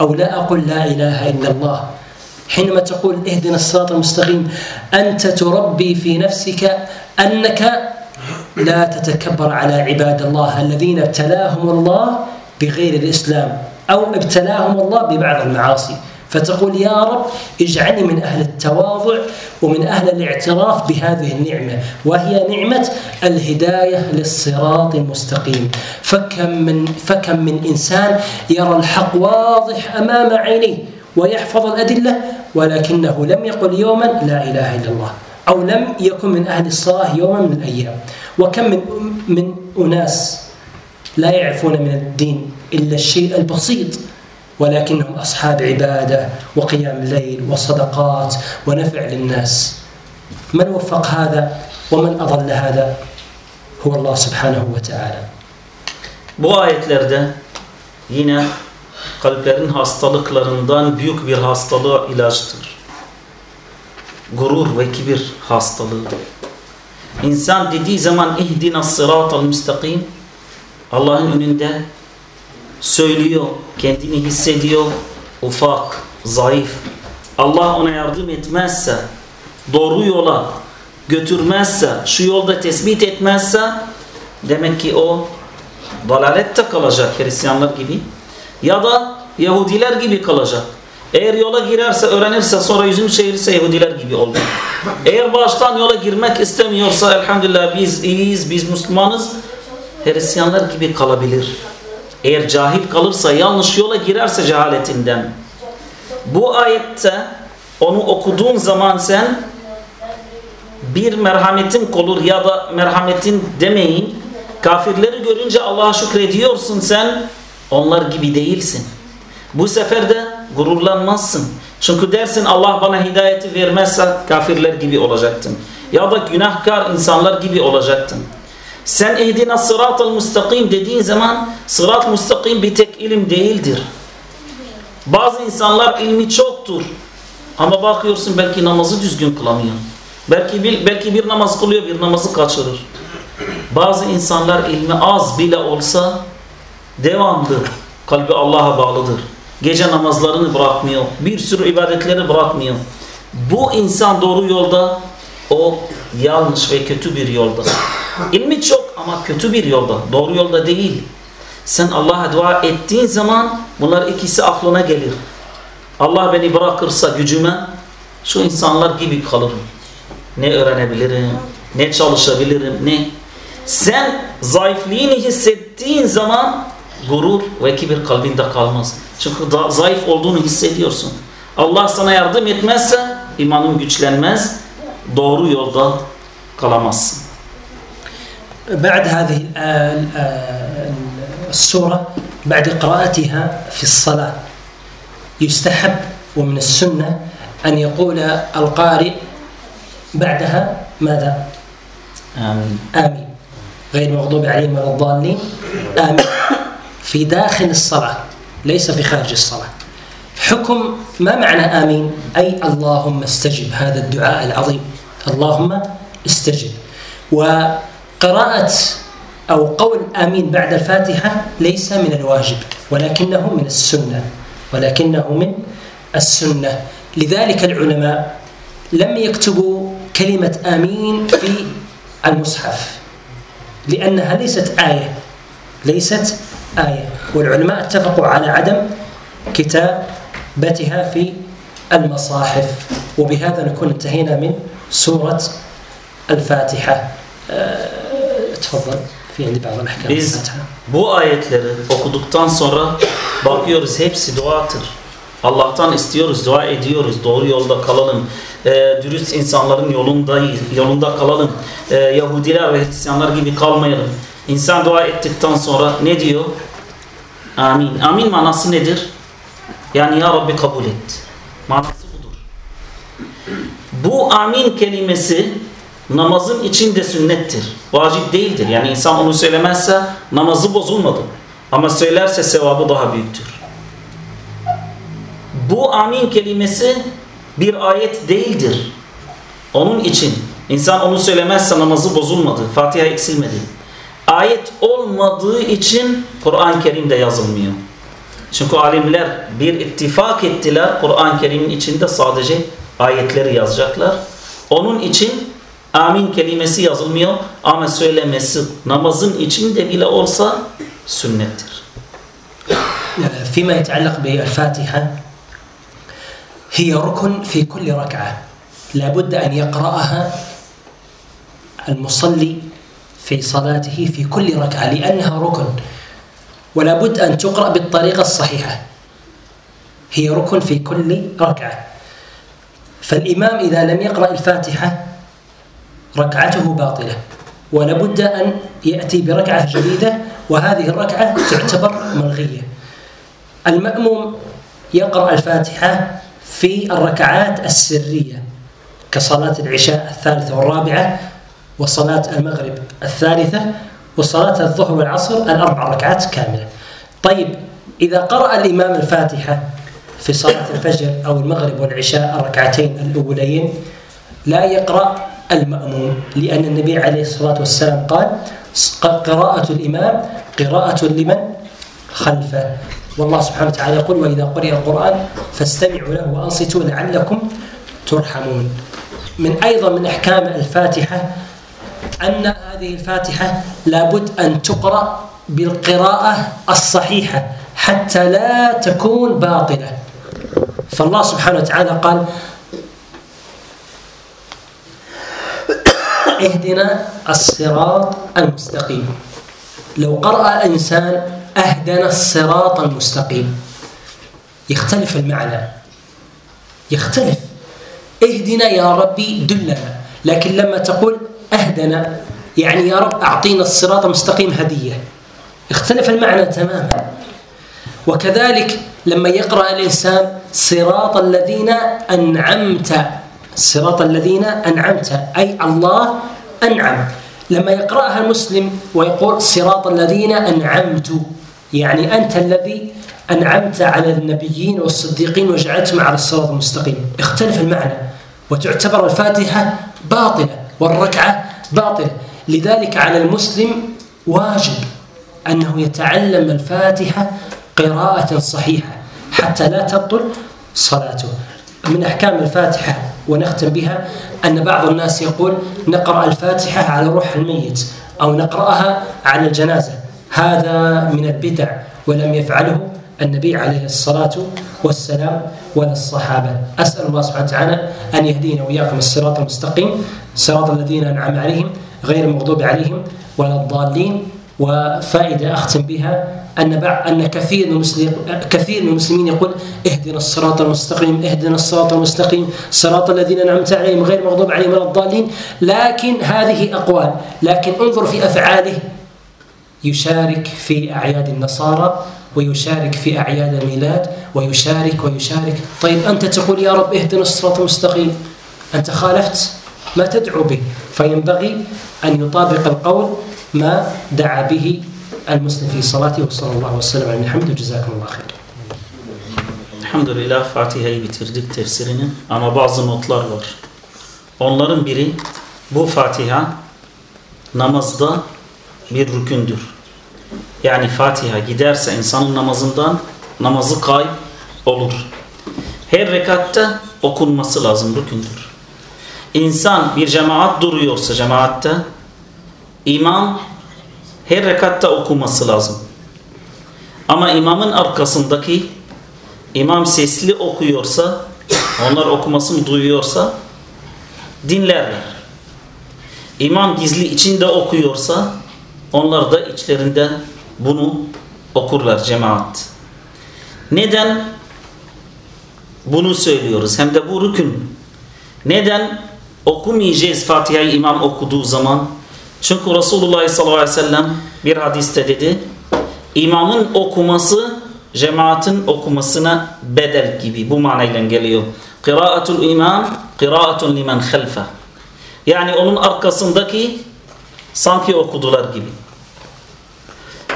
أو لا أقول لا إله إلا الله. حينما تقول اهدنا الصراط المستقيم أنت تربي في نفسك أنك لا تتكبر على عباد الله الذين ابتلاهم الله بغير الإسلام أو ابتلاهم الله ببعض المعاصي. فتقول يا رب اجعلني من أهل التواضع ومن أهل الاعتراف بهذه النعمة وهي نعمة الهداية للصراط المستقيم. فكم من, فكم من إنسان يرى الحق واضح أمام عينيه ويحفظ الأدلة ولكنه لم يقل يوما لا إله إلا الله أو لم يكن من أهل الصلاة يوما من الأيام. وكم من من أناس لا يعرفون من الدين إلا الشيء البسيط ولكنهم أصحاب عبادة وقيام الليل وصدقات ونفع للناس من وفق هذا ومن أضل هذا هو الله سبحانه وتعالى Bu ayetlerde yine kalplerin hastalıklarından büyük bir hastalığı ilaçtır. Gurur ve kibir hastalığı. İnsan dediği zaman ihdina sıratal müstakim Allah'ın önünde söylüyor, kendini hissediyor, ufak, zayıf. Allah ona yardım etmezse, doğru yola götürmezse, şu yolda tespit etmezse demek ki o dalalette kalacak Hristiyanlar gibi ya da Yahudiler gibi kalacak. Eğer yola girerse, öğrenirse, sonra yüzünü çevirirse Yahudiler gibi olur. Eğer baştan yola girmek istemiyorsa elhamdülillah biz iyiyiz, biz Müslümanız, Hristiyanlar gibi kalabilir. Eğer cahil kalırsa, yanlış yola girerse cehaletinden. Bu ayette onu okuduğun zaman sen bir merhametin olur ya da merhametin demeyin. Kafirleri görünce Allah'a şükrediyorsun sen. Onlar gibi değilsin. Bu sefer de gururlanmazsın. Çünkü dersin Allah bana hidayeti vermezse kafirler gibi olacaktın. Ya da günahkar insanlar gibi olacaktın. Sen ehdina sıratal müstakim dediğin zaman sırat müstakim bir tek ilim değildir. Bazı insanlar ilmi çoktur. Ama bakıyorsun belki namazı düzgün kılamıyor. Belki bir, belki bir namaz kılıyor bir namazı kaçırır. Bazı insanlar ilmi az bile olsa devamlı kalbi Allah'a bağlıdır. Gece namazlarını bırakmıyor. Bir sürü ibadetleri bırakmıyor. Bu insan doğru yolda o yanlış ve kötü bir yolda. İlmi çok ama kötü bir yolda. Doğru yolda değil. Sen Allah'a dua ettiğin zaman bunlar ikisi aklına gelir. Allah beni bırakırsa gücüme şu insanlar gibi kalırım. Ne öğrenebilirim, ne çalışabilirim, ne. Sen zayıflığını hissettiğin zaman gurur ve kibir kalbinde kalmaz. Çünkü zayıf olduğunu hissediyorsun. Allah sana yardım etmezse imanın güçlenmez, doğru yolda kalamazsın. بعد هذه السورة بعد قراءتها في الصلاة يستحب ومن السنة أن يقول القارئ بعدها ماذا؟ آمين. آمين. غير مغضوب عليهم ولا الضالين. آمين. في داخل الصلاة ليس في خارج الصلاة. حكم ما معنى آمين؟ أي اللهم استجب هذا الدعاء العظيم. اللهم استجب. وقراءة أو قول آمين بعد الفاتحة ليس من الواجب ولكنه من السنة ولكنه من السنة. لذلك العلماء لم يكتبوا كلمة آمين في المصحف لأنها ليست آية ليست آية. والعلماء اتفقوا على عدم كتابتها في المصاحف وبهذا نكون انتهينا من سورة الفاتحة أه تفضل في عندي بعض الأحكام Biz الفاتحة bu ayetleri okuduktan sonra bakıyoruz hepsi duadır. Allah'tan istiyoruz, dua ediyoruz. Doğru yolda kalalım. E, dürüst insanların yolundayız, yolunda kalalım. E, Yahudiler ve Hristiyanlar gibi kalmayalım. İnsan dua ettikten sonra ne diyor? Amin. Amin manası nedir? Yani ya Rabbi kabul et. Manası budur. Bu amin kelimesi namazın içinde sünnettir. Vacip değildir. Yani insan onu söylemezse namazı bozulmadı. Ama söylerse sevabı daha büyüktür. Bu amin kelimesi bir ayet değildir. Onun için insan onu söylemezse namazı bozulmadı. Fatiha eksilmedi. Ayet olmadığı için Kur'an-ı Kerim'de yazılmıyor. Çünkü alimler bir ittifak ettiler. Kur'an-ı Kerim'in içinde sadece ayetleri yazacaklar. Onun için amin kelimesi yazılmıyor ama söylemesi namazın içinde bile olsa sünnettir. فيما يتعلق بالفاتحة هي ركن في كل ركعة لا بد أن يقرأها المصلي في صلاته في كل ركعة لأنها ركن ولا بد أن تقرأ بالطريقة الصحيحة هي ركن في كل ركعة فالإمام إذا لم يقرأ الفاتحة ركعته باطلة ولا بد أن يأتي بركعة جديدة وهذه الركعة تعتبر ملغية. المأموم يقرأ الفاتحة في الركعات السرية كصلاة العشاء الثالثة والرابعة وصلاة المغرب الثالثة وصلاة الظهر والعصر الأربع ركعات كاملة. طيب إذا قرأ الإمام الفاتحة في صلاة الفجر أو المغرب والعشاء الركعتين الأولين لا يقرأ المأموم لأن النبي عليه الصلاة والسلام قال قراءة الإمام قراءة لمن خلفه. والله سبحانه وتعالى يقول وإذا قرئ القرآن فاستمعوا له وأنصتوا لعلكم ترحمون. من أيضا من أحكام الفاتحة أن هذه الفاتحة لابد أن تقرأ بالقراءة الصحيحة حتى لا تكون باطلة. فالله سبحانه وتعالى قال اهدنا الصراط المستقيم. لو قرأ الإنسان أهدنا الصراط المستقيم. يختلف المعنى. يختلف. اهدنا يا ربي دلنا. لكن لما تقول أهدنا يعني يا رب أعطينا الصراط المستقيم هدية. اختلف المعنى تماما. وكذلك لما يقرأ الإنسان صراط الذين أنعمت صراط الذين أنعمت أي الله أنعم. لما يقرأها المسلم ويقول صراط الذين أنعمت يعني أنت الذي أنعمت على النبيين والصديقين وجعلتهم على الصراط المستقيم. اختلف المعنى وتعتبر الفاتحة باطلة والركعة باطلة. لذلك على المسلم واجب أنه يتعلم الفاتحة قراءة صحيحة حتى لا تبطل صلاته. من أحكام الفاتحة ونختم بها أن بعض الناس يقول نقرأ الفاتحة على روح الميت أو نقرأها على الجنازة. هذا من البدع ولم يفعله النبي عليه الصلاة والسلام ولا الصحابة. أسأل الله سبحانه وتعالى أن يهدينا وإياكم الصراط المستقيم صراط الذين أنعم عليهم غير المغضوب عليهم ولا الضالين. وفائدة أختم بها أن أن كثير من المسلمين كثير من المسلمين يقول اهدنا الصراط المستقيم اهدنا الصراط المستقيم صراط الذين أنعمت عليهم غير المغضوب عليهم ولا الضالين. لكن هذه أقوال. لكن انظر في أفعاله. يشارك في أعياد النصارى ويشارك في أعياد الميلاد ويشارك ويشارك. طيب أنت تقول يا رب اهدنا الصراط المستقيم. أنت خالفت ما تدعو به. فينبغي أن يطابق القول ما دعا به المسلم في صلاته وصلى الله وسلم على محمد وجزاكم الله خير Elhamdülillah Fatiha'yı bitirdik tefsirini ama bazı notlar var. Onların biri bu Fatiha namazda bir rükündür. Yani Fatiha giderse insanın namazından namazı kayıp olur. Her rekatta okunması lazım rükündür. İnsan bir cemaat duruyorsa cemaatte imam her rekatta okuması lazım. Ama imamın arkasındaki imam sesli okuyorsa onlar okumasını duyuyorsa dinlerler. İmam gizli içinde okuyorsa onlar da içlerinde bunu okurlar cemaat. Neden bunu söylüyoruz? Hem de bu rükün. Neden okumayacağız Fatiha'yı imam okuduğu zaman? Çünkü Resulullah sallallahu aleyhi ve sellem bir hadiste dedi imamın okuması cemaatin okumasına bedel gibi bu manayla geliyor. Kıraatul imam kıraatun limen halfe. Yani onun arkasındaki sanki okudular gibi.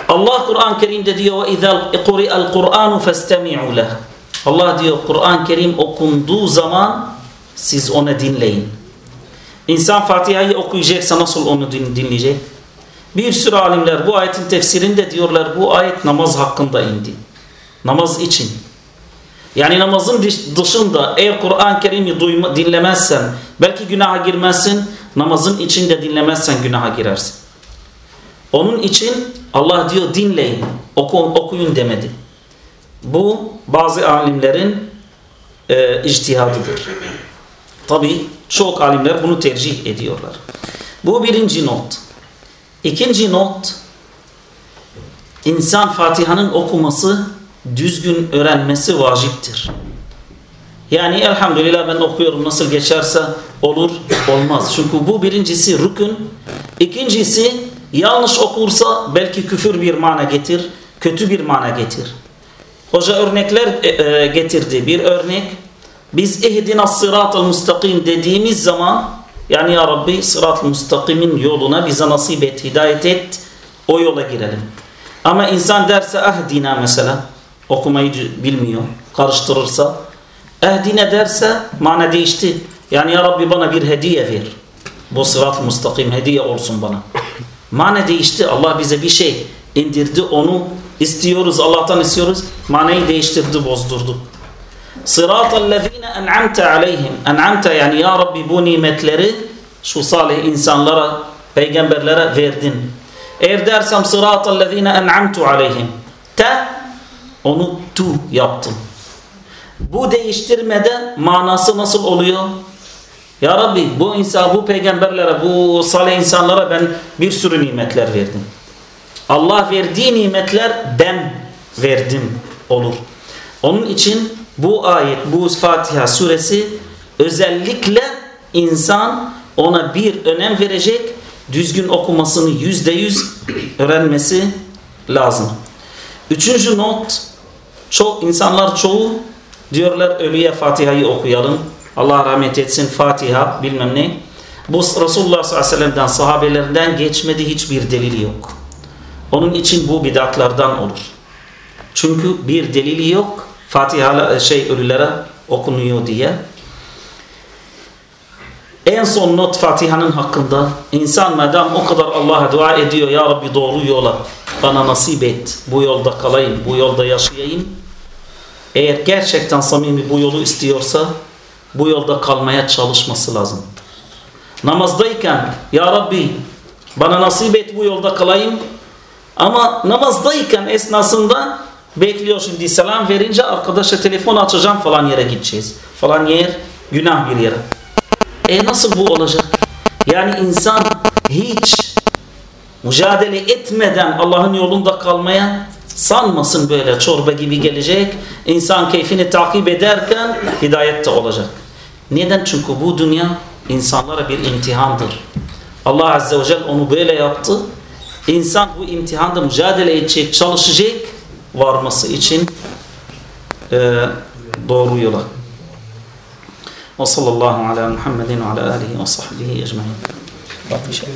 Allah Kur'an-ı Kerim'de diyor وَاِذَا قُرِئَ الْقُرْآنُ فَاسْتَمِعُوا لَهُ Allah diyor Kur'an-ı Kerim okunduğu zaman siz ona dinleyin. İnsan Fatiha'yı okuyacaksa nasıl onu dinleyecek? Bir sürü alimler bu ayetin tefsirinde diyorlar bu ayet namaz hakkında indi. Namaz için. Yani namazın dışında eğer Kur'an-ı Kerim'i dinlemezsen belki günaha girmezsin namazın içinde dinlemezsen günaha girersin. Onun için Allah diyor dinleyin, oku, okuyun demedi. Bu bazı alimlerin e, ictihadıdır. Tabi çok alimler bunu tercih ediyorlar. Bu birinci not. İkinci not, insan Fatiha'nın okuması, düzgün öğrenmesi vaciptir. Yani elhamdülillah ben okuyorum nasıl geçerse olur olmaz. Çünkü bu birincisi rükün. İkincisi yanlış okursa belki küfür bir mana getir, kötü bir mana getir. Hoca örnekler e, e, getirdi. Bir örnek biz ihdina sıratel mustakim dediğimiz zaman yani ya Rabbi sırat-ı mustakimin yoluna bize nasip et, hidayet et o yola girelim. Ama insan derse ahdina mesela okumayı bilmiyor, karıştırırsa ehdine derse mana değişti. Yani ya Rabbi bana bir hediye ver. Bu sırat-ı mustakim hediye olsun bana. Mana değişti. Allah bize bir şey indirdi. Onu istiyoruz. Allah'tan istiyoruz. Manayı değiştirdi, bozdurdu. Sıratallezine en'amte aleyhim. En'amte yani ya Rabbi bu nimetleri şu salih insanlara, peygamberlere verdin. Eğer dersem sıratallezine en'amtu aleyhim. Te onu tu yaptım. Bu değiştirmede manası nasıl oluyor? Ya Rabbi bu insan, bu peygamberlere, bu salih insanlara ben bir sürü nimetler verdim. Allah verdiği nimetler ben verdim olur. Onun için bu ayet, bu Fatiha suresi özellikle insan ona bir önem verecek, düzgün okumasını yüzde yüz öğrenmesi lazım. Üçüncü not, çok insanlar çoğu diyorlar ölüye Fatiha'yı okuyalım. Allah rahmet etsin Fatiha bilmem ne. Bu Resulullah sallallahu aleyhi ve sellem'den sahabelerinden geçmedi hiçbir delili yok. Onun için bu bidatlardan olur. Çünkü bir delili yok. Fatiha şey ölülere okunuyor diye. En son not Fatiha'nın hakkında insan madem o kadar Allah'a dua ediyor ya Rabbi doğru yola bana nasip et bu yolda kalayım bu yolda yaşayayım eğer gerçekten samimi bu yolu istiyorsa bu yolda kalmaya çalışması lazım. Namazdayken ya Rabbi bana nasip et bu yolda kalayım ama namazdayken esnasında bekliyor şimdi selam verince arkadaşa telefon açacağım falan yere gideceğiz. Falan yer günah bir yere. E nasıl bu olacak? Yani insan hiç mücadele etmeden Allah'ın yolunda kalmaya sanmasın böyle çorba gibi gelecek. İnsan keyfini takip ederken hidayette olacak. Neden? Çünkü bu dünya insanlara bir imtihandır. Allah Azze ve Celle onu böyle yaptı. İnsan bu imtihanda mücadele edecek, çalışacak varması için e, doğru yola. Ve sallallahu ala Muhammedin ve ala alihi ve sahbihi ecmaîn. Bak bir şey.